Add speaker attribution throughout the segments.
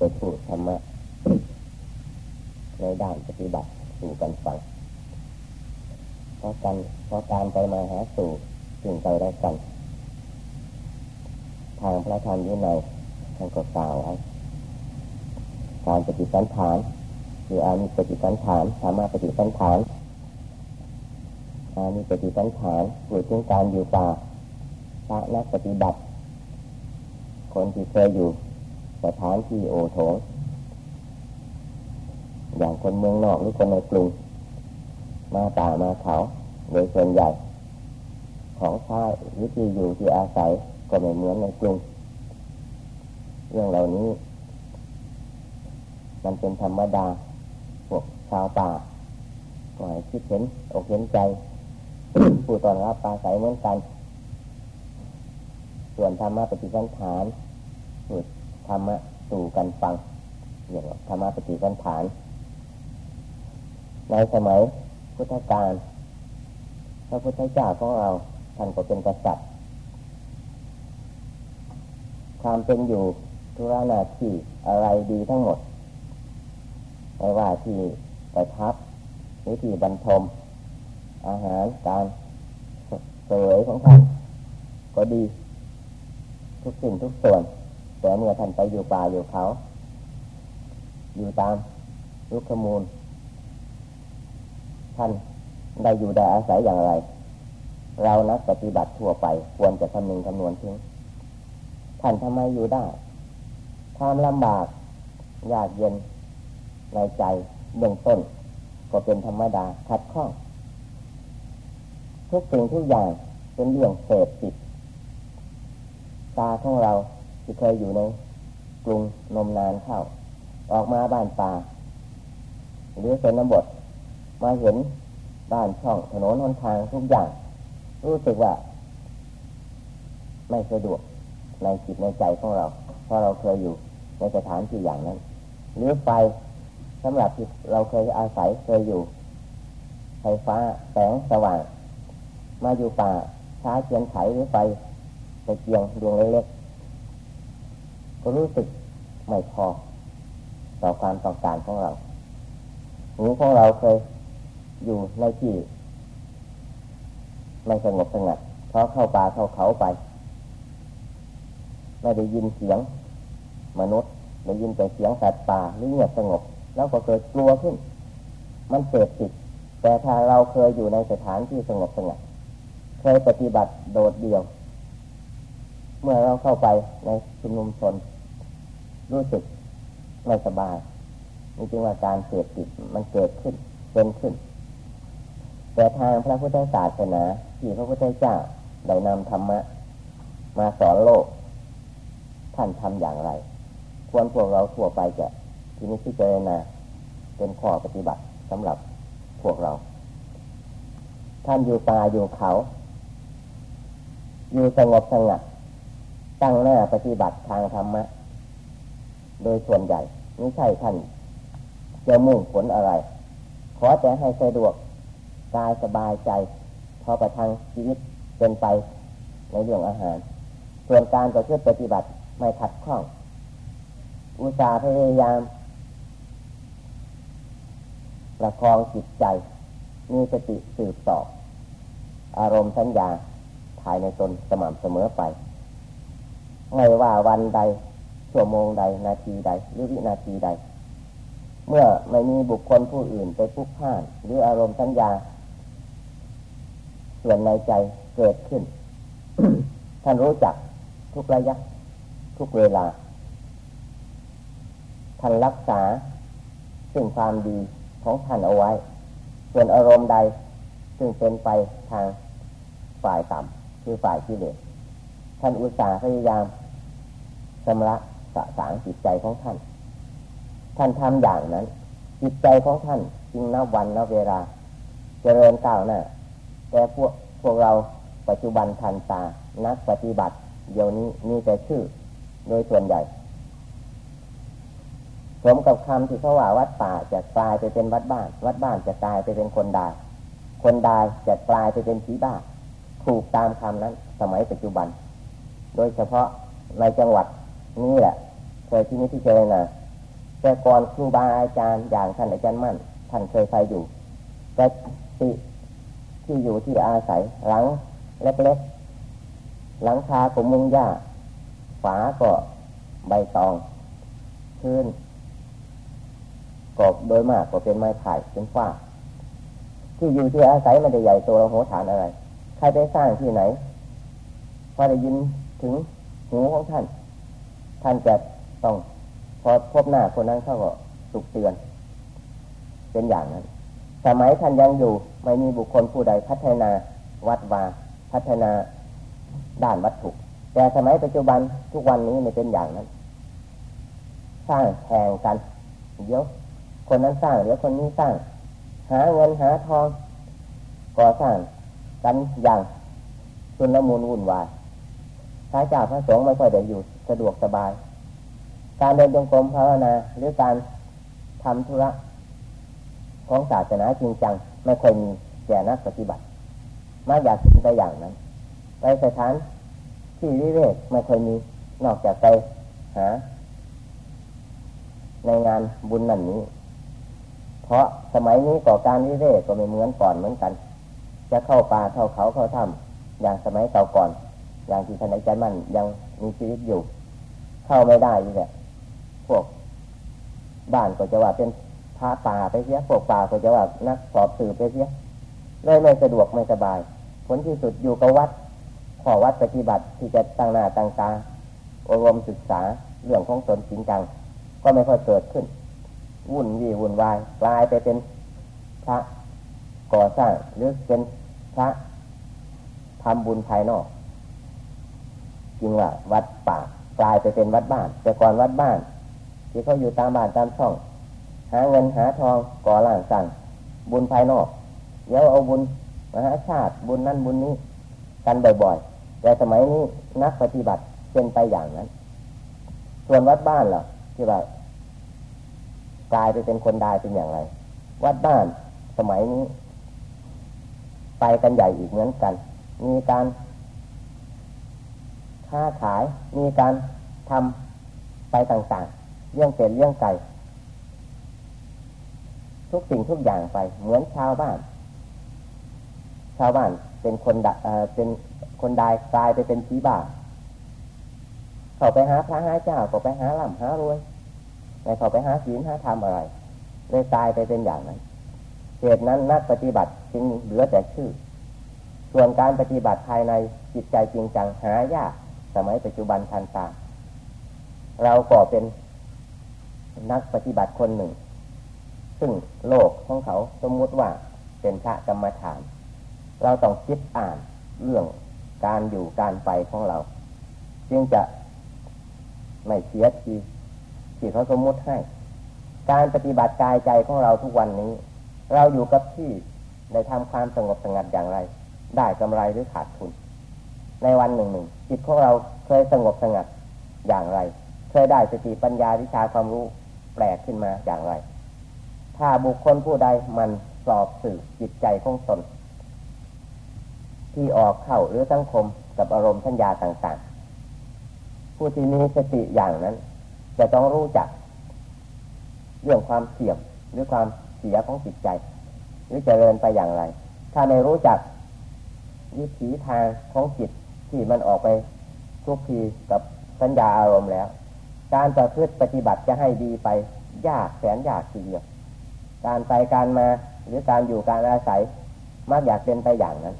Speaker 1: ได้พูดธรรมะในด้านปฏิบัติสู่กันฟังเพราะการเพราะการไปมาหาสู่สิ่งใจได้กัน ทางพระธรรมยี่ในทางกฎกล่าวไว้การปฏิสันฐานคืออามีปฏิสันฐานธรรมะปฏิสันฐานอามีปฏิสันฐานพูดถึงการอยู่ป่าพระนักปฏิบัติ คนที่เคยอยู่ สถานที่โอโถงอย่างคนเมืองนอกหรือคนในกรุงมาป่ามาเขา โดยส่วนใหญ่ ของใช้วิธีอยู่ที่อาศัยก็ไม่เหมือนในกรุงเรื่องเหล่านี้ มันเป็นธรรมดาพวกชาวป่าก็ให้คิดเห็นอกเห็นใจ ผู้ตอนรับปลาใสเหมือนกัน ส่วนธรรมะปฏิสันฐานพูด ธรรมะสู่กันฟังอย่างธรรมะปฏิสันฐาน ในสมัยพุทธกาลพระพุทธเจ้าของเราท่านก็เป็นกษัตริย์ ความเป็นอยู่ธุระนาที่อะไรดีทั้งหมดไม่ว่าที่ประทับหรือที่บรรทม อาหารการเสวยของท่านก็ดี ทุกสิ่งทุกส่วน แต่เมื่อท่านไปอยู่ป่าอยู่เขา อยู่ตามลุกขมูล ท่านได้อยู่ได้อาศัยอย่างไร เรานักปฏิบัติทั่วไป ควรจะคำนึงคำนวณถึง ท่านทำไมอยู่ได้ความลำบากยากเย็นในใจเบื้องต้น ก็เป็นธรรมดาขัดข้องทุกสิ่งทุกอย่างเป็นเรื่องเสพติดตาของเรา ที่เคยอยู่ในกรุงนมนานเข้า ออกมาบ้านป่าหรือเป็นนบทมาเห็นบ้านช่องถนนหนทางทุกอย่าง รู้สึกว่า ไม่สะดวกในจิตในใจของเรา เพราะเราเคยอยู่ในสถานที่อย่างนั้นหรือไฟสำหรับที่เราเคยอาศัยเคยอยู่ ไฟฟ้าแสงสว่าง มาอยู่ป่าใช้เทียนไขหรือไฟตะเกียงดวงเล็ก ก็รู้สึกไม่พอต่อความต้องการของเรา หูของเราเคยอยู่ในที่ไม่สงบสงัดเพราะเข้าป่าเข้าเขาไป ไม่ได้ยินเสียง มนุษย์ได้ยินแต่เสียงสัตว์ป่าหรือเงียบสงบ แล้วก็เกิดกลัวขึ้น มันเสพติดแต่ถ้าเราเคยอยู่ในสถานที่สงบสงัด เคยปฏิบัติโดดเดี่ยว เมื่อเราเข้าไปในชุมนุมชน รู้สึกไม่สบายนี่จึงว่าการเสพติดมันเกิดขึ้นเป็นขึ้น แต่ทางพระพุทธศาสนาที่พระพุทธเจ้าได้นำธรรมะ มาสอนโลก ท่านทำอย่างไร ควรพวกเราทั่วไปจะที่นี้ที่เจนาเป็นข้อปฏิบัติสำหรับพวกเรา ท่านอยู่ป่าอยู่เขา อยู่สงบสงัด ตั้งหน้าปฏิบัติทางธรรมะ โดยส่วนใหญ่ไม่ใช่ท่านจะมุ่งผลอะไร ขอแต่ให้สะดวกกายสบายใจ พอประทังชีวิตเป็นไปในเรื่องอาหาร ส่วนการประพฤติปฏิบัติไม่ขัดข้อง อุตสาห์พยายามประคองจิตใจ มีสติสืบต่ออารมณ์สัญญาภายในตนสม่ำเสมอไป ไม่ว่าวันใด ชั่วโมงใด นาทีใด หรือวินาทีใด เมื่อไม่มีบุคคลผู้อื่นไปพุกพ่าน หรืออารมณ์สัญญา ส่วนในใจเกิดขึ้น ท่านรู้จักทุกระยะ ทุกเวลา ท่านรักษาสิ่งความดีของท่านเอาไว้ ส่วนอารมณ์ใด ซึ่งเป็นไปทางฝ่ายต่ำคือฝ่ายที่เลสท่านอุตส่าห์พยายาม ชำระสะสางจิตใจของท่าน ท่านทำอย่างนั้น จิตใจของท่านจึงนับวันนับเวลาเจริญก้าวหน้าแต่พวกพวกเราปัจจุบันทันตา นักปฏิบัติ เดี๋ยวนี้มีแต่ชื่อ โดยส่วนใหญ่สมกับคำที่เขาว่าวัดป่าจะกลายไปเป็นวัดบ้าน วัดบ้านจะกลายไปเป็นคนดาคนดาจะกลายไปเป็นผีบ้าถูกตามคำนั้น สมัยปัจจุบัน โดยเฉพาะในจังหวัด นี้แหละเคยที่นี้ที่เจอนะแต่ก่อนครูบาอาจารย์อย่างท่านอาจารย์มั่น ท่านเคยไปอยู่แต่ติที่อยู่ที่อาศัยหลังเล็กๆหลังคาของมุงหญ้าฝาก็ใบตองพื้นกบโดยมากก็เป็นไม้ไผ่เป็นฝ้า ที่อยู่ที่อาศัยมันจะใหญ่โตราโหฐานอะไร ใครไปสร้างที่ไหนพอได้ยินถึงหูของท่าน ท่านจะต้องพอพบหน้าคนนั้นเขาก็สุกเตือน เป็นอย่างนั้น สมัยท่านยังอยู่ ไม่มีบุคคลผู้ใดพัฒนาวัดวาพัฒนาด้านวัตถุ แต่สมัยปัจจุบันทุกวันนี้ไม่เป็นอย่างนั้น สร้างแข่งกัน เดี๋ยว คนนั้นสร้างเดี๋ยวคนนี้สร้าง หาเงินหาทองก่อสร้างกันอย่างชุนละมุนวุ่นวายพระเจ้าพระสงฆ์ไม่ค่อยได้อยู่ สะดวกสบาย การเดินจงกรมภาวนาหรือการทำธุระของศาสนาจริงจัง ไม่ค่อยมีแก่นักปฏิบัติมากอยากเป็นไปอย่างนั้นไปสถานที่วิเวกไม่ค่อยมีนอกจากไปหาในงานบุญนั่นนี้ เพราะสมัยนี้ก่อการวิเวกก็ไม่เหมือนก่อนเหมือนกัน จะเข้าป่าเข้าเขาเข้าถ้ำอย่างสมัยเก่าก่อน อย่างที่ท่านอาจารย์มั่นยัง มีชีวิตอยู่ เข้าไม่ได้นี่แหละพวกบ้านก็จะว่าเป็นพระป่าไปเสียพวกป่าก็จะว่านักสอบสืบไปเสียเลยไม่สะดวกไม่สบาย ผลที่สุดอยู่กับวัดขอวัดปฏิบัติที่จะตั้งหน้าตั้งตาอบรมศึกษาเรื่องของตนจริงจัง ก็ไม่ค่อยเกิดขึ้น วุ่นวี่วุ่นวายกลายไปเป็นพระก่อสร้างหรือเป็นพระทำบุญภายนอก จริงว่า วัดป่ากลายไปเป็นวัดบ้าน แต่ก่อนวัดบ้าน ที่เขาอยู่ตามบ้านตามช่อง หาเงินหาทองก่อร่างสั่งบุญภายนอกเดี๋ยวเอาบุญมหาชาติบุญนั่นบุญนี้ กันบ่อยๆ แต่สมัยนี้นักปฏิบัติเป็นไปอย่างนั้น ส่วนวัดบ้านเหรอที่ว่ากลายไปเป็นคนดายเป็นอย่างไร วัดบ้านสมัยนี้ ไปกันใหญ่อีกเหมือนกัน มีการ ค้าขายมีการทำไปต่างๆเรื่องเป็ดเรื่องไก่ทุกสิ่งทุกอย่างไป เหมือนชาวบ้าน ชาวบ้านเป็นคนดเป็นคนดายกลายไปเป็นผีบ้าเขาไปหาพระหาเจ้าก็ไปหาล่ำหารวยไม่เขาไปหาศีลหาธรรมอะไรเลยตายไปเป็นอย่างนั้นเหตุนั้นนักปฏิบัติจึงเหลือแต่ชื่อ ส่วนการปฏิบัติภายในจิตใจจริงจังหายาก สมัยปัจจุบันทันตา เราก็เป็นนักปฏิบัติคนหนึ่ง ซึ่งโลกของเขาสมมติว่าเป็นพระกรรมฐาน เราต้องคิดอ่านเรื่องการอยู่การไปของเรา จึงจะไม่เสียทีที่เขาสมมติให้ การปฏิบัติกายใจของเราทุกวันนี้ เราอยู่กับที่ได้ทำความสงบสงัดอย่างไร ได้กำไรหรือขาดทุน ในวันหนึ่งหนึ่งจิตของเราเคยสงบสงัดอย่างไร เคยได้สติปัญญาวิชาความรู้แปลกขึ้นมาอย่างไร ถ้าบุคคลผู้ใดมันสอบสื่อจิตใจของตนที่ออกเข้าหรือสังคมกับอารมณ์ทัญญาต่างๆ ผู้ที่มีสติอย่างนั้น จะต้องรู้จัก เรื่องความเสื่อมหรือความเสียของจิตใจ หรือจเจริญไปอย่างไร ถ้าไม่รู้จักวิถีทางของจิต ที่มันออกไปทุกทีกับสัญญาอารมณ์แล้ว การประพฤติปฏิบัติจะให้ดีไป ยากแสนยากทีเดียวการไปการมาหรือการอยู่การอาศัยมากอยากเป็นไปอย่างนั้น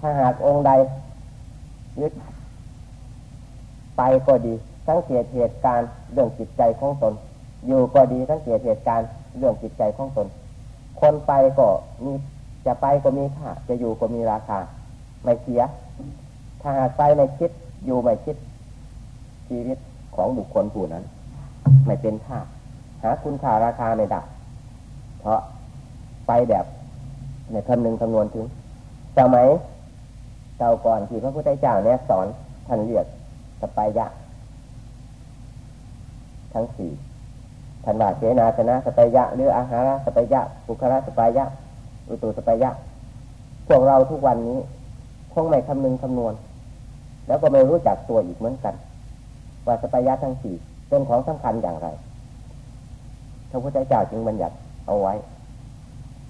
Speaker 1: ถ้าหากองค์ใดยึดไปก็ดี สังเกตเหตุการณ์เรื่องจิตใจของตน อยู่ก็ดีสังเกตเหตุการณ์เรื่องจิตใจของตน คนไปก็มีจะไปก็มีค่าจะอยู่ก็มีราคา ไม่เสีย ถ้าหากไปไม่คิดอยู่ไม่คิด ชีวิตของบุคคลผู้นั้น ไม่เป็นค่า หาคุณค่าราคาไม่ได้เพราะไปแบบในคำนึงคำนวณถึงสมัยเจ้าก่อนที่พระพุทธเจ้าเนี่ยสอนท่านเรียกสปายะ ทั้งสี่ทันว่าเสนาสนะสปายะหรืออาหารสปายะบุคลาสปายะอุตุสปายะ พวกเราทุกวันนี้คงไม่คำนึงคำนวณ แล้วก็ไม่รู้จักตัวอีกเหมือนกัน ว่าสปายะทั้งสี่เป็นของสำคัญอย่างไรถระพุทธเจ้าจึงบัญญัติเอาไว้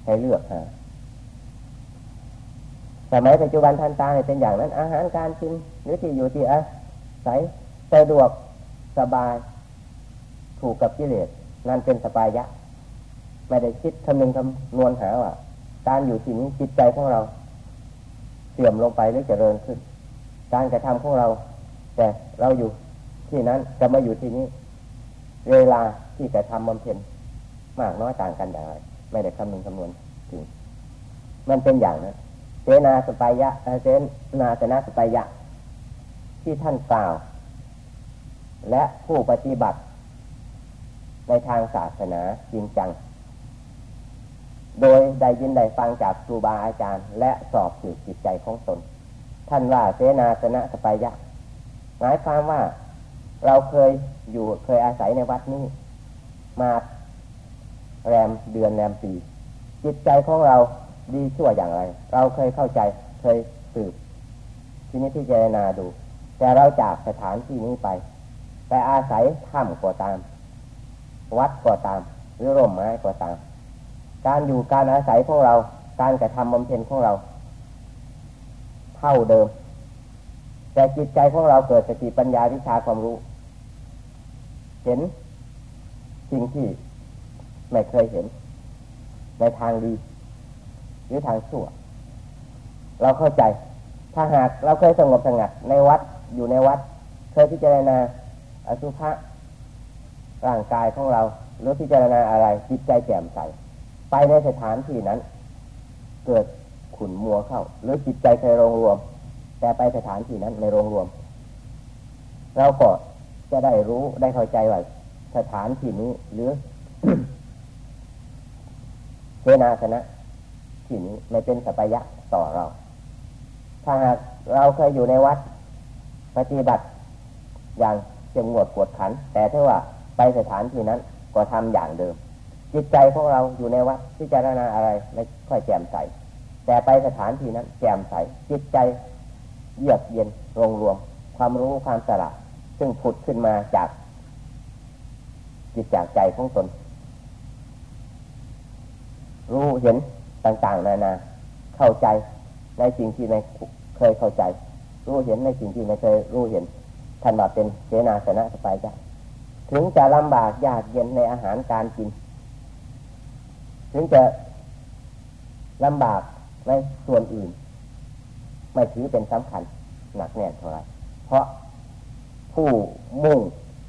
Speaker 1: ให้เลือกหาสมัยปัจจุบันทันตาเป็นอย่างนั้น อาหารการกินหรือที่อยู่ที่อาศัยสะดวกสบาย ถูกกับกิเลสนั่นเป็นสบายยะ ไม่ได้คิดคำนึงคำนวณหาว่าการอยู่ที่นี้จิตใจของเราเสื่อมลงไปหรือเจริญขึ้น การกระทำของเรา แต่เราอยู่ที่นั้นจะมาอยู่ที่นี้ เวลาที่กระทำบำเพ็ญมากน้อยต่างกันอย่างไรไม่ได้คำนึงคำนวณถึงมันเป็นอย่างนั้นเสนาสปายะเสนาสนะสปายะ ที่ท่านกล่าว และผู้ปฏิบัติ ในทางศาสนาจริงจัง โดยได้ยินได้ฟังจากครูบาอาจารย์ และสอบสืบจิตใจของตน ท่านว่าเสนาสนะสปายะ หมายความว่าเราเคยอยู่เคยอาศัยในวัดนี้ มาแรมเดือนแรมปีจิตใจของเราดีชั่วอย่างไร เราเคยเข้าใจเคยสืบทีนี้พิจารณาดู แต่เราจากสถานที่นี้ไป ไปอาศัยถ้ำก็ตาม วัดก็ตาม หรือร่มไม้ก็ตาม การอยู่การอาศัยของเรา การกระทำบำเพ็ญของเรา ท่าเดิม แต่จิตใจของเราเกิดสติปัญญาวิชาความรู้ เห็นสิ่งที่ไม่เคยเห็น ในทางดี หรือทางชั่ว เราเข้าใจ ถ้าหากเราเคยสงบสงัดในวัดอยู่ในวัด เคยพิจารณาอสุภะร่างกายของเรา หรือพิจารณาอะไรจิตใจแจ่มใส ไปในสถานที่นั้น เกิด ขุ่นมัวเข้า หรือจิตใจเคยรวมรวม แต่ไปสถานที่นั้นในโรงรวม เราก็จะได้รู้ได้เข้าใจว่าสถานที่นี้ หรือเทนาสนะที่นี้ไม่เป็นสัพยะต่อเรา ถ้าหากเราเคยอยู่ในวัดปฏิบัติอย่างเจ็มงวดกวดขัน แต่ถ้าว่าไปสถานที่นั้นก็ทำอย่างเดิม จิตใจของเราอยู่ในวัดพิจารณาอะไรไม่ค่อยแจ่มใส แต่ไปสถานที่นั้นแจ่มใสจิตใจเยือกเย็นรวมรวม ความรู้ความสละซึ่งผุดขึ้นมาจากจิตจากใจของตน รู้เห็นต่างๆ นานา เข้าใจในสิ่งที่ไม่เคยเข้าใจ รู้เห็นในสิ่งที่ไม่เคยรู้เห็นท่านว่าเป็นเสนาสนะสบายใจถึงจะลำบากยากเย็นในอาหารการกิน ถึงจะลำบาก ในส่วนอื่น ไม่ถือเป็นสำคัญหนักแน่นเท่าไรเพราะผู้มุ่ง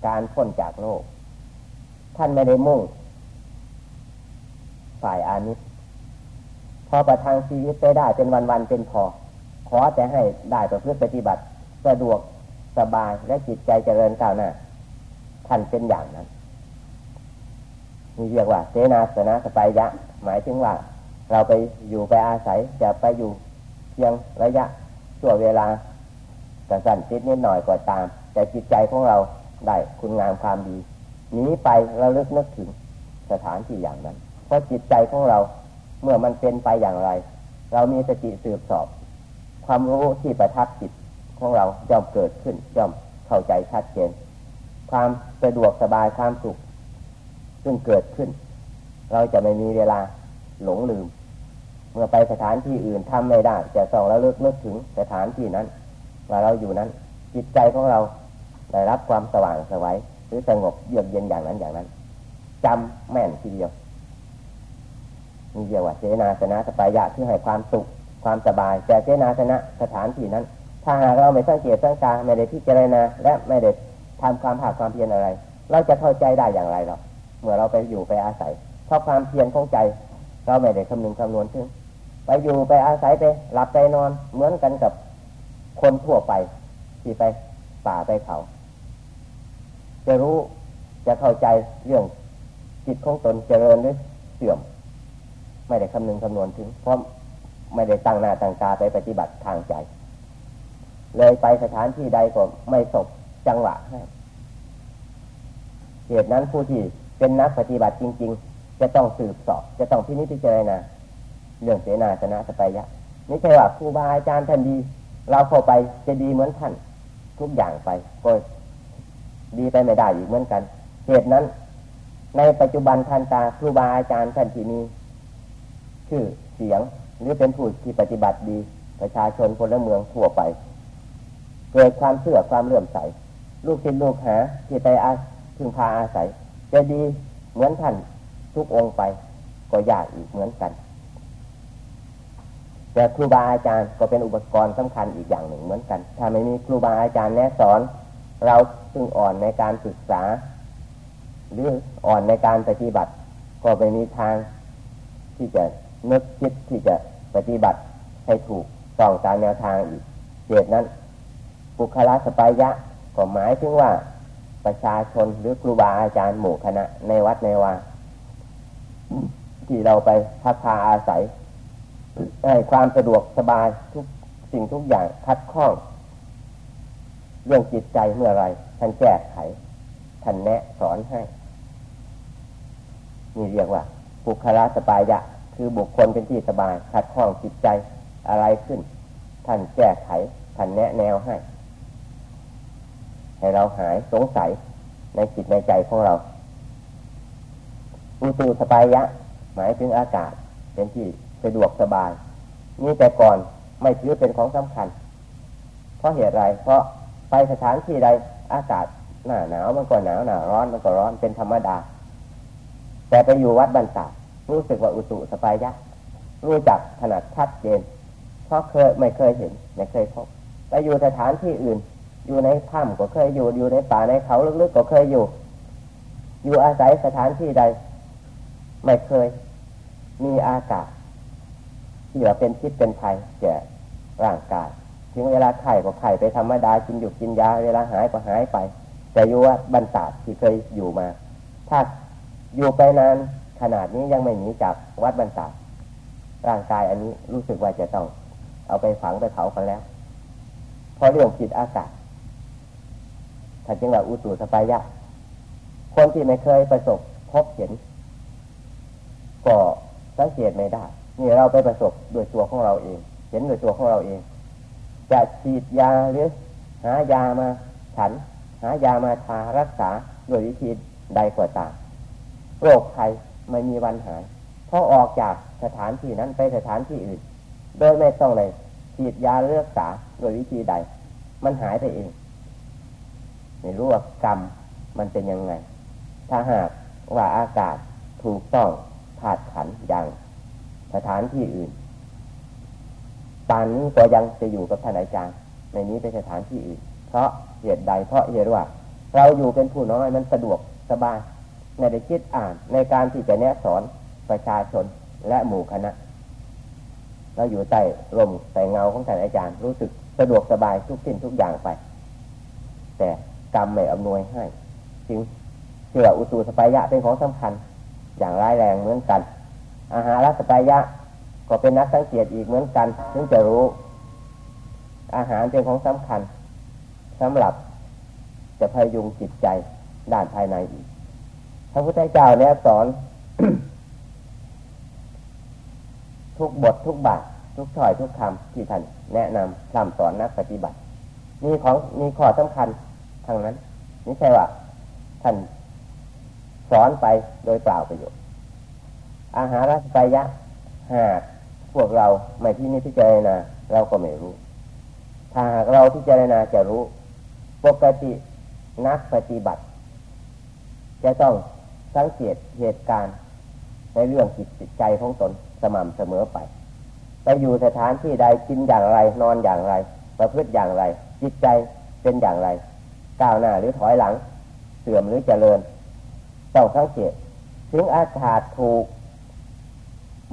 Speaker 1: การพ้นจากโลก ท่านไม่ได้มุ่ง ฝ่ายอานิสพอประทังชีวิตไปได้เป็นวันๆเป็นพอ ขอแต่ให้ได้ประพฤติปฏิบัติสะดวกสบายและจิตใจเจริญก้าวหน้าท่านเป็นอย่างนั้น มีเรียกว่าเสนาสนะสปายะ หมายถึงว่า เราไปอยู่ไปอาศัยจะไปอยู่เพียงระยะชั่วเวลากระสันจิตนิดหน่อยก็ตาม แต่จิตใจของเราได้คุณงามความดีหนีไประลึกนึกถึงสถานที่อย่างนั้น เพราะจิตใจของเราเมื่อมันเป็นไปอย่างไร เรามีสติสืบสอบ ความรู้ที่ประทับจิตของเราย่อมเกิดขึ้นย่อมเข้าใจชัดเจน ความสะดวกสบายความสุขซึ่งเกิดขึ้น เราจะไม่มีเวลาหลงลืม มื่อไปสถานที่อื่นทำไม่ได้จะส่องแล้วเลิกนึกถึงสถานที่นั้นว่าเราอยู่นั้น จิตใจของเราได้รับความสว่างสวัยหรือสงบเยือกเย็นอย่างนั้นอย่างนั้นจำแม่นทีเดียวมีเรียกว่าเจนาสนะสปายะที่ให้ความสุขความสบาย แต่เจนาสนะสถานที่นั้น ถ้าหากเราไม่สังเกตสังกาไม่ได้พิจารณาและไม่ได้ทำความภาคความเพียรอะไร เราจะเข้าใจได้อย่างไรหรอกเมื่อเราไปอยู่ไปอาศัยเพราะความเพียรของใจ เราไม่ได้คำนึงคำนวณถึง ไปอยู่ไปอาศัยไปหลับไปนอนเหมือนกันกับคนทั่วไป ที่ไปป่าไปเขา จะรู้จะเข้าใจเรื่องจิตของตนเจริญหรือเสื่อม ไม่ได้คำนึงคำนวณถึง เพราะไม่ได้ตั้งหน้าตั้งตาไปปฏิบัติทางใจ เลยไปสถานที่ใดก็ไม่สบจังหวะให้เหตุนั้นผู้ที่เป็นนักปฏิบัติจริง ๆ จะต้องสืบสอบ จะต้องพินิจพิจารณา เรื่องเสนาสนะสปายะไม่ใช่ว่าครูบาอาจารย์ท่านดี เราเข้าไปจะดีเหมือนท่าน ทุกอย่างไปก็ดีไปไม่ได้อีกเหมือนกัน เหตุนั้น ในปัจจุบันทันตาครูบาอาจารย์ท่านที่มีชื่อเสียงหรือเป็นผู้ที่ปฏิบัติดี ประชาชนพลเมืองทั่วไป เกิดความเชื่อความเลื่อมใส ลูกศิษย์ลูกหาที่ไปอาพึงพาอาศัย จะดีเหมือนท่านทุกองค์ไปก็ยากอีกเหมือนกัน แต่ครูบาอาจารย์ก็เป็นอุปกรณ์สำคัญอีกอย่างหนึ่งเหมือนกัน ถ้าไม่มีครูบาอาจารย์แนะสอน เราซึ่งอ่อนในการศึกษา หรืออ่อนในการปฏิบัติ ก็ไม่มีทางที่จะนึกคิดที่จะปฏิบัติให้ถูกต้องตามแนวทางอีกเหตุนั้นบุคลาสปายะก็หมายถึงว่าประชาชนหรือครูบาอาจารย์หมู่คณะในวัดในวาที่เราไปพักพาอาศัย ให้ความสะดวกสบายทุกสิ่งทุกอย่างคัดข้อง เรื่องจิตใจเมื่อไรท่านแก้ไขท่านแนะสอนให้นี่เรียกว่าบุคลาสปายะ คือบุคคลเป็นที่สบายคัดข้องจิตใจอะไรขึ้น ท่านแก้ไขท่านแนะแนวให้ ให้เราหายสงสัยในจิตในใจของเราอุตุสปายะ หมายถึงอากาศเป็นที่ สะดวกสบาย นี่แต่ก่อนไม่ถือเป็นของสำคัญ เพราะเหตุไร เพราะไปสถานที่ใดอากาศหนาหนาวมันก็หนาวหนาร้อนมันก็ร้อนเป็นธรรมดา แต่ไปอยู่วัดบรรดารู้สึกว่าอุตุสปายยะรู้จักขนาดชัดเจนเพราะเคยไม่เคยเห็น ไม่เคยพบไปอยู่สถานที่อื่น อยู่ในถ้ำก็เคยอยู่อยู่ในป่าในเขาลึกๆก็เคยอยู่ อยู่อาศัยสถานที่ใด ไม่เคย มีอากาศ ที่ว่าเป็นพิษเป็นภัยแก่ร่างกายถึงเวลาไข่ก็ไข่ไปธรรมดากินอยู่กินยาเวลาหายก็หายไป แต่อยู่ว่าบรรดาที่เคยอยู่มา ถ้าอยู่ไปนานขนาดนี้ยังไม่หนีจากวัดบรรดาร่างกายอันนี้รู้สึกว่าจะต้อง เอาไปฝังไปเผากันแล้วเพราะเรื่องจิตอากาศถ้าจึงว่าอุตุสปายะ คนที่ไม่เคยประสบพบเห็น ก็สังเกตไม่ได้ นี่เราไปประสบด้วยตัวของเราเอง เห็นด้วยตัวของเราเอง จะฉีดยาหรือหายามาฉัน หายามาทารักษาโดยวิธีใดก็ตามโรคภัยไม่มีวันหายเพราะออกจากสถานที่นั้นไปสถานที่อื่น โดยไม่ต้องเลยฉีดยาเลือกษาโดยวิธีใด มันหายไปเองไม่รู้ว่ากรรมมันเป็นยังไง ถ้าหากว่าอากาศถูกต้องผาดขันอย่าง สถานที่อื่นตานนี้ก็ยังจะอยู่กับท่านอาจารย์ในนี้เป็นสถานที่อื่น เพราะเหตุใดเพราะเหตุว่า เราอยู่เป็นผู้น้อยมันสะดวกสบายในได้คิดอ่านในการที่จะแนะสอนประชาชนและหมู่คณะ เราอยู่ใต้ลมใต้เงาของท่านอาจารย์ รู้สึกสะดวกสบายทุกสิ่งทุกอย่างไป แต่กรรมไม่อำนวยให้ จึงเชื่ออุตุสปายะเป็นของสำคัญ อย่างร้ายแรงเหมือนกัน อาหารสปายะ ก็เป็นนักสังเกตอีกเหมือนกัน ถึงจะรู้ อาหารเป็นของสำคัญสำหรับจะพยุงจิตใจด้านภายในอีก พระพุทธเจ้าเนี่ยสอน ทุกบททุกบาททุกถ้อยทุกคำที่ท่านแนะนำคำสอนนักปฏิบัติ มีของมีข้อสำคัญทางนั้นไม่ใช่ว่าท่านสอนไปโดยเปล่าประโยชน์ อาหารรัสยะหากพวกเราไม่ที่นี่พิจารณาเราก็ไม่รู้ ถ้าหากเราพิจารณาจะรู้ ปกตินักปฏิบัติ จะต้องสังเกตเหตุการณ์ ในเรื่องจิตใจของตนสม่ำเสมอไปไปอยู่สถานที่ใดกินอย่างไรนอนอย่างไร ประพฤติอย่างไร จิตใจเป็นอย่างไร ก้าวหน้าหรือถอยหลัง เสื่อมหรือเจริญต้องสังเกตถึงอากาศถูก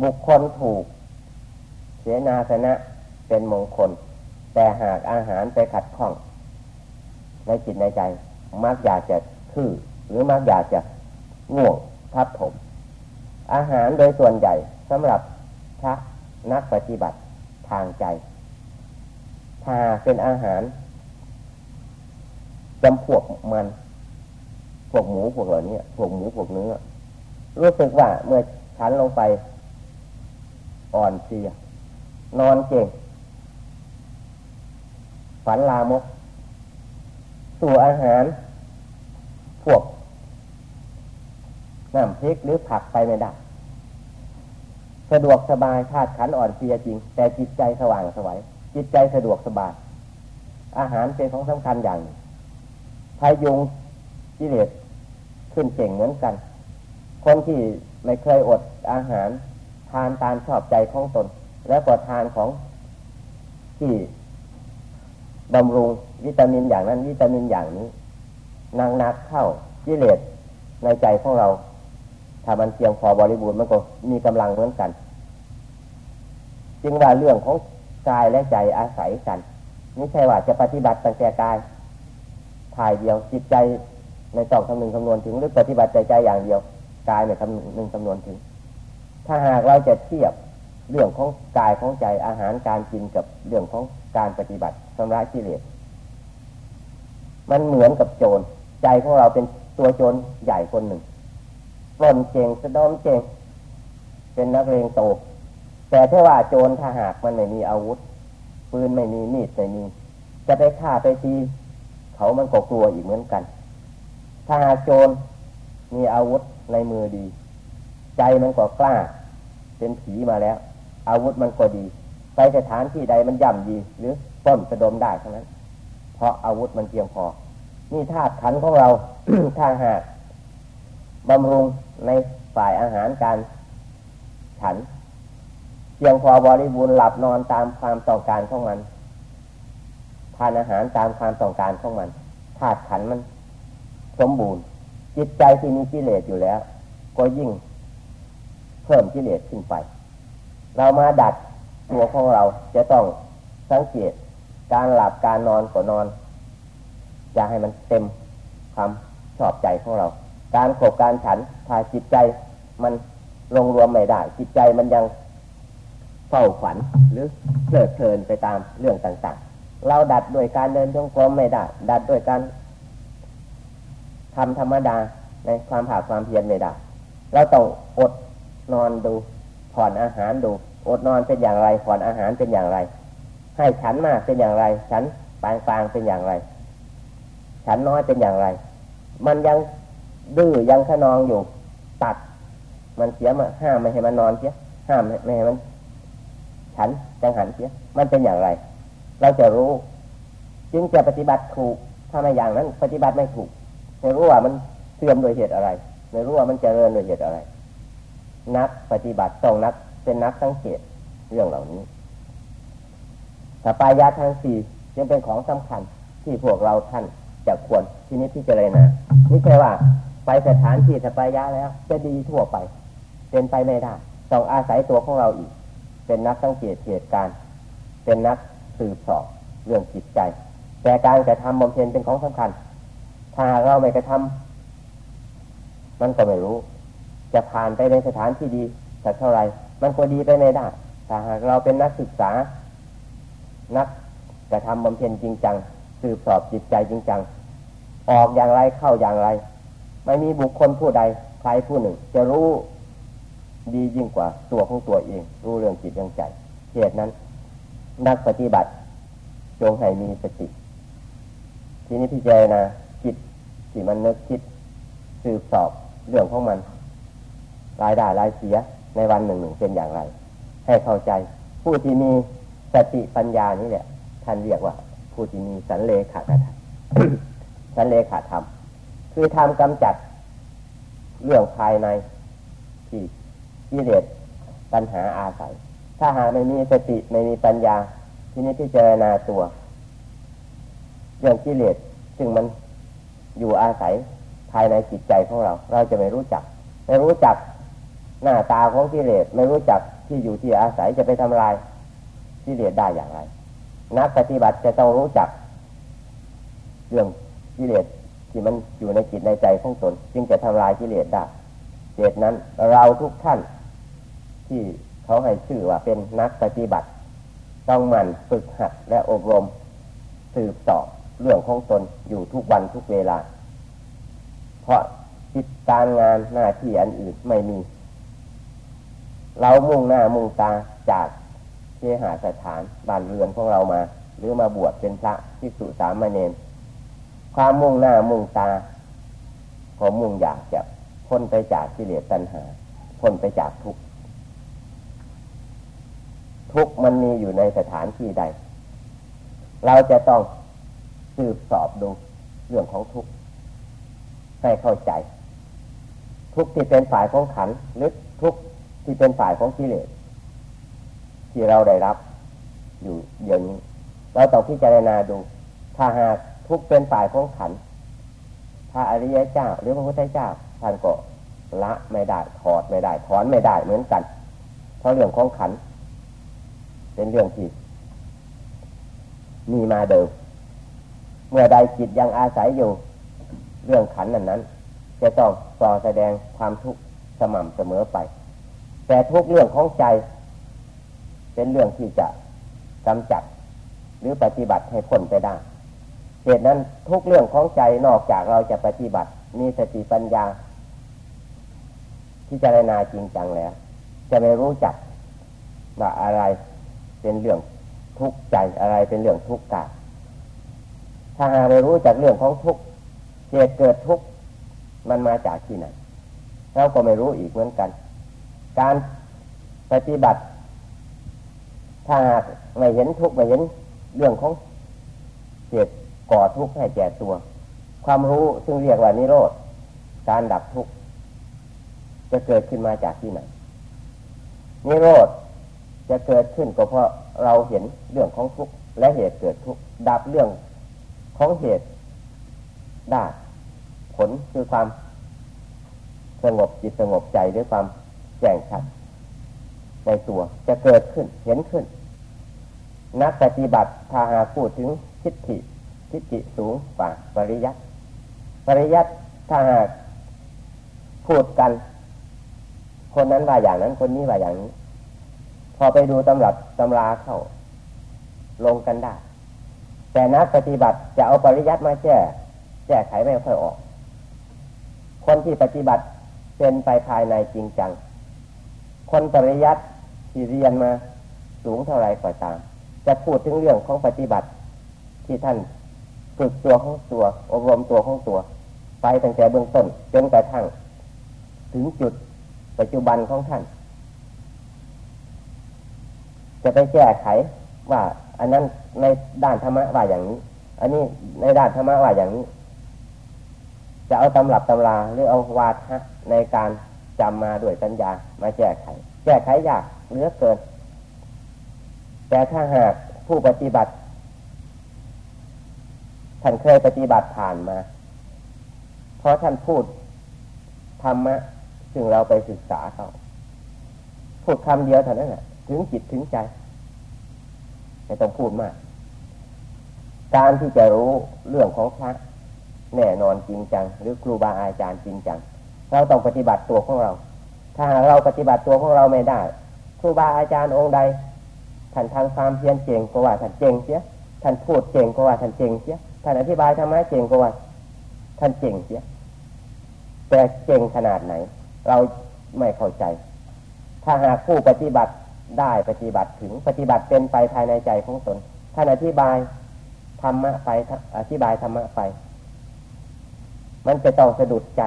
Speaker 1: บุคคลถูก เสนาสนะเป็นมงคล แต่หากอาหารไปขัดข้อง ในจิตในใจ มักอยากจะทื่อหรือมักอยากจะง่วงทับถมอาหารโดยส่วนใหญ่สำหรับพระนักปฏิบัติทางใจถ้าเป็นอาหารจำพวกมันพวกหมูพวกเหล่านี้พวกหมูพวกเนื้อรู้สึกว่าเมื่อฉันลงไป อ่อนเพลีย นอนเก่ง ฝันลามกสู่อาหาร พวกน้ำพริกหรือผักไปไม่ได้สะดวกสบายธาตุขันอ่อนเพลียจริง แต่จิตใจสว่างสวยจิตใจสะดวกสบาย อาหารเป็นของสำคัญอย่างพายุงกิเลสขึ้นเก่งเหมือนกัน คนที่ไม่เคยอดอาหาร ทานตามชอบใจของตน แล้วก็ทานของที่บำรุงวิตามินอย่างนั้น วิตามินอย่างนี้นางนักเข้ากิเลสในใจของเรา ถ้ามันเพียงพอบริบูรณ์มันก็มีกำลังเหมือนกัน จึงว่าเรื่องของกายและใจอาศัยกันไม่ใช่ว่าจะปฏิบัติตั้งแต่กายถ่ายเดียวจิตใจในต้องคำนึงคำนวณถึงหรือปฏิบัติใจใจอย่างเดียวกายในคำนึงคำนวณถึง ถ้าหากเราจะเทียบเรื่องของกายของใจอาหารการกินกับเรื่องของการปฏิบัติชำระกิเลสมันเหมือนกับโจรใจของเราเป็นตัวโจรใหญ่คนหนึ่งปล้นเจงสะดอมเจงเป็นนักเลงโต แต่ถ้าว่าโจรถ้าหากมันไม่มีอาวุธปืนไม่มีมีดไม่มีจะไปฆ่าไปตีเขามันก็กลัวอีกเหมือนกัน ถ้าหากโจรมีอาวุธในมือดี ใจมันก็กล้า เป็นผีมาแล้ว อาวุธมันก็ดี ไปสถานที่ใดมันย่ำดีหรือต้นสะดมได้ทั้งนั้น เพราะอาวุธมันเพียงพอ นี่ธาตุขันของเราถ้าหากบำรุงในฝ่ายอาหารการฉันเพียงพอบริบูรณ์หลับนอนตามความต้องการของมันทานอาหารตามความต้องการของมันธาตุขันมัน สมบูรณ์ จิตใจที่มีกิเลสอยู่แล้ว ก็ยิ่ง เพิ่มกิเลสขึ้นไป เรามาดัดตัวของเราจะต้องสังเกตการหลับการนอนก็นอนอย่าให้มันเต็มความชอบใจของเรา การขบการฉันพาจิตใจมันลงรวมไม่ได้ จิตใจมันยังเฝ้าฝันหรือเพลิดเพลินไปตามเรื่องต่างๆ เราดัดด้วยการเดินจงกรมไม่ได้ ดัดด้วยการทำธรรมดาในความผาความเพียรไม่ได้ เราต้องอด นอนดูผ่อนอาหารดู อดนอนเป็นอย่างไร ผ่อนอาหารเป็นอย่างไร ให้ฉันมากเป็นอย่างไร ฉันปางปางเป็นอย่างไร ฉันน้อยเป็นอย่างไร มันยังดื้อยังขนองอยู่ ตัด มันเสียมาห้ามไม่ให้มันนอนเสียห้ามไม่ให้มัน ฉันจังหันเสียมันเป็นอย่างไร เราจะรู้ จึงจะปฏิบัติถูกถ้าไม่อย่างนั้น ปฏิบัติไม่ถูกไม่รู้ว่ามันเสื่อมโดยเหตุอะไรไม่รู้ว่ามันเจริญโดยเหตุอะไร นักปฏิบัติต้องนักเป็นนักสังเกตเรื่องเหล่านี้สปายาทางสี่จึงเป็นของสำคัญที่พวกเราท่านจะควรที่นี้ที่จะเลยนะนี่ใช่ว่าไปสถานที่สปายาแล้ว จะดีทั่วไป เป็นไปไม่ได้ต้องอาศัยตัวของเราอีก เป็นนักสังเกตเหตุการณ์ เป็นนักสืบสอบเรื่องจิตใจ แต่การกระทำบำเพ็ญเป็นของสำคัญ ถ้าเราไม่กระทำมันก็ไม่รู้ จะผ่านไปในสถานที่ดีสักเท่าไรมันก็ดีไปไม่ได้แต่หากเราเป็นนักศึกษา นักกระทำบำเพ็ญจริงจัง สืบสอบจิตใจจริงจัง ออกอย่างไรเข้าอย่างไร ไม่มีบุคคลผู้ใดใครผู้หนึ่ง จะรู้ดียิ่งกว่าตัวของตัวเอง รู้เรื่องจิตเรื่องใจเหตุนั้น นักปฏิบัติ จงให้มีสติ ทีนี้พี่เจนะจิตที่มันนึกคิด สืบสอบเรื่องของมัน รายได้รายเสียในวันหนึ่งหนึ่งเป็นอย่างไร ให้เข้าใจ ผู้ที่มีสติปัญญานี่แหละท่านเรียกว่า ผู้ที่มีสันเลขาธรรมสันเลขาธรรมคือทำกำจัดเรื่องภายในที่กิเลสปัญหาอาศัย ถ้าหากไม่มีสติไม่มีปัญญา ที่นี้พิจรณาตัวเรื่องกิเลสซึ่งมันอยู่อาศัยภายในจิตใจของเรา เราจะไม่รู้จัก ไม่รู้จัก หน้าตาของกิเลสไม่รู้จักที่อยู่ที่อาศัยจะไปทำลายกิเลสได้อย่างไร นักปฏิบัติจะต้องรู้จัก เรื่องกิเลสที่มันอยู่ในจิตในใจของตน จึงจะทำลายกิเลสได้เหตุนั้นเราทุกท่าน ที่เขาให้ชื่อว่าเป็นนักปฏิบัติ ต้องหมั่นฝึกหัดและอบรม สืบสอบเรื่องของตนอยู่ทุกวันทุกเวลา เพราะจิตการงานหน้าที่อันอื่นไม่มี เรามุ่งหน้ามุ่งตาจากเทหาสถานบ้านเรือนของเรามา หรือมาบวชเป็นพระที่สุสามเณรความมุ่งหน้ามุ่งตาขอมุ่งอยากจะพ้นไปจากกิเลสตัณหาพ้นไปจากทุกทุกมันมีอยู่ในสถานที่ใด เราจะต้องสืบสอบดูเรื่องของทุกข์ให้เข้าใจ ทุกที่เป็นฝ่ายของขันหรือ ที่เป็นฝ่ายของกิเลสที่เราได้รับ อยู่เดี๋ยวนี้ เราต้องพิจารณาดู ถ้าหากทุกเป็นฝ่ายของขันพระอริยเจ้า หรือพระพุทธเจ้าท่านก็ละไม่ได้ถอดไม่ได้ถอนไม่ได้เหมือนกัน เพราะเรื่องของขัน เป็นเรื่องที่มีมาเดิมเมื่อใดจิตยังอาศัยอยู่ เรื่องขันนั้นนั้น จะต้องส่อแสดงความทุกข์สม่ำเสมอไป แต่ทุกเรื่องของใจ เป็นเรื่องที่จะกำจัด หรือปฏิบัติให้พ้นไปได้เหตุนั้นทุกเรื่องของใจนอกจากเราจะปฏิบัติ มีสติปัญญา ที่จะรณาจริงจังแล้ว จะไม่รู้จักว่าอะไรเป็นเรื่องทุกข์ใจอะไรเป็นเรื่องทุกข์กายถ้าหากไม่รู้จากเรื่องของทุกข์เหตุเกิดทุกข์มันมาจากที่ไหนเราก็ไม่รู้อีกเหมือนกัน การปฏิบัติ ถ้าหากไม่เห็นทุกข์ไม่เห็นเรื่องของเหตุก่อทุกข์ให้แก่ตัว ความรู้ซึ่งเรียกว่านิโรธการดับทุกข์จะเกิดขึ้นมาจากที่ไหนนิโรธจะเกิดขึ้นก็เพราะเราเห็นเรื่องของทุกข์และเหตุเกิดทุกข์ดับเรื่องของเหตุได้ผลคือความสงบจิตสงบใจด้วยความ แจ้งชัดในตัวจะเกิดขึ้นเห็นขึ้น นักปฏิบัติถ้าหาพูดถึงทิฏฐิทิฏฐิสูงกว่าปริยัติปริยัติถ้าหากพูดกัน คนนั้นว่าอย่างนั้นคนนี้ว่าอย่างนี้ พอไปดูตำรับตำราเข้า ลงกันได้ แต่นักปฏิบัติจะเอาปริยัติมาแก้แก้ไขไม่ค่อยออก คนที่ปฏิบัติเป็นไปภายในจริงจัง คนปริยัติที่เรียนมาสูงเท่าไรก็ตาม จะพูดถึงเรื่องของปฏิบัติ ที่ท่านฝึกตัวของตัว อบรมตัวของตัว ไปตั้งแต่เบื้องต้นจนกระทั่ง ถึงจุดปัจจุบันของท่าน จะไปแก้ไขว่า อันนั้นในด้านธรรมะว่าอย่างนี้ อันนี้ในด้านธรรมะว่าอย่างนี้ จะเอาตำรับตำราหรือเอาวาทะในการ จำมาด้วยสัญญามาแก้ไข แก้ไขยากเหลือเกิน แต่ถ้าหากผู้ปฏิบัติท่านเคยปฏิบัติผ่านมาเพราะท่านพูดธรรมะซึ่งเราไปศึกษาเขาพูดคำเดียวเท่านั้นแหละถึงจิตถึงใจไม่ต้องพูดมาก การที่จะรู้เรื่องของพระแน่นอนจริงจัง หรือครูบาอาจารย์จริงจัง เราต้องปฏิบัติตัวของเรา ถ้าเราปฏิบัติตัวของเราไม่ได้ครูบาอาจารย์องค์ใดท่านทางความเพียรเก่งก็ว่าท่านเก่งเสียท่านพูดเก่งก็ว่าท่านเก่งเสียท่านอธิบายธรรมะเก่งก็ว่า ท่านเก่งเสียแต่เก่งขนาดไหน เราไม่เข้าใจ ถ้าหากผู้ปฏิบัติได้ปฏิบัติถึงปฏิบัติเป็นไปภายในใจของตนท่านอธิบายธรรมะไปอธิบายธรรมะไป มันจะต้องสะดุดใจ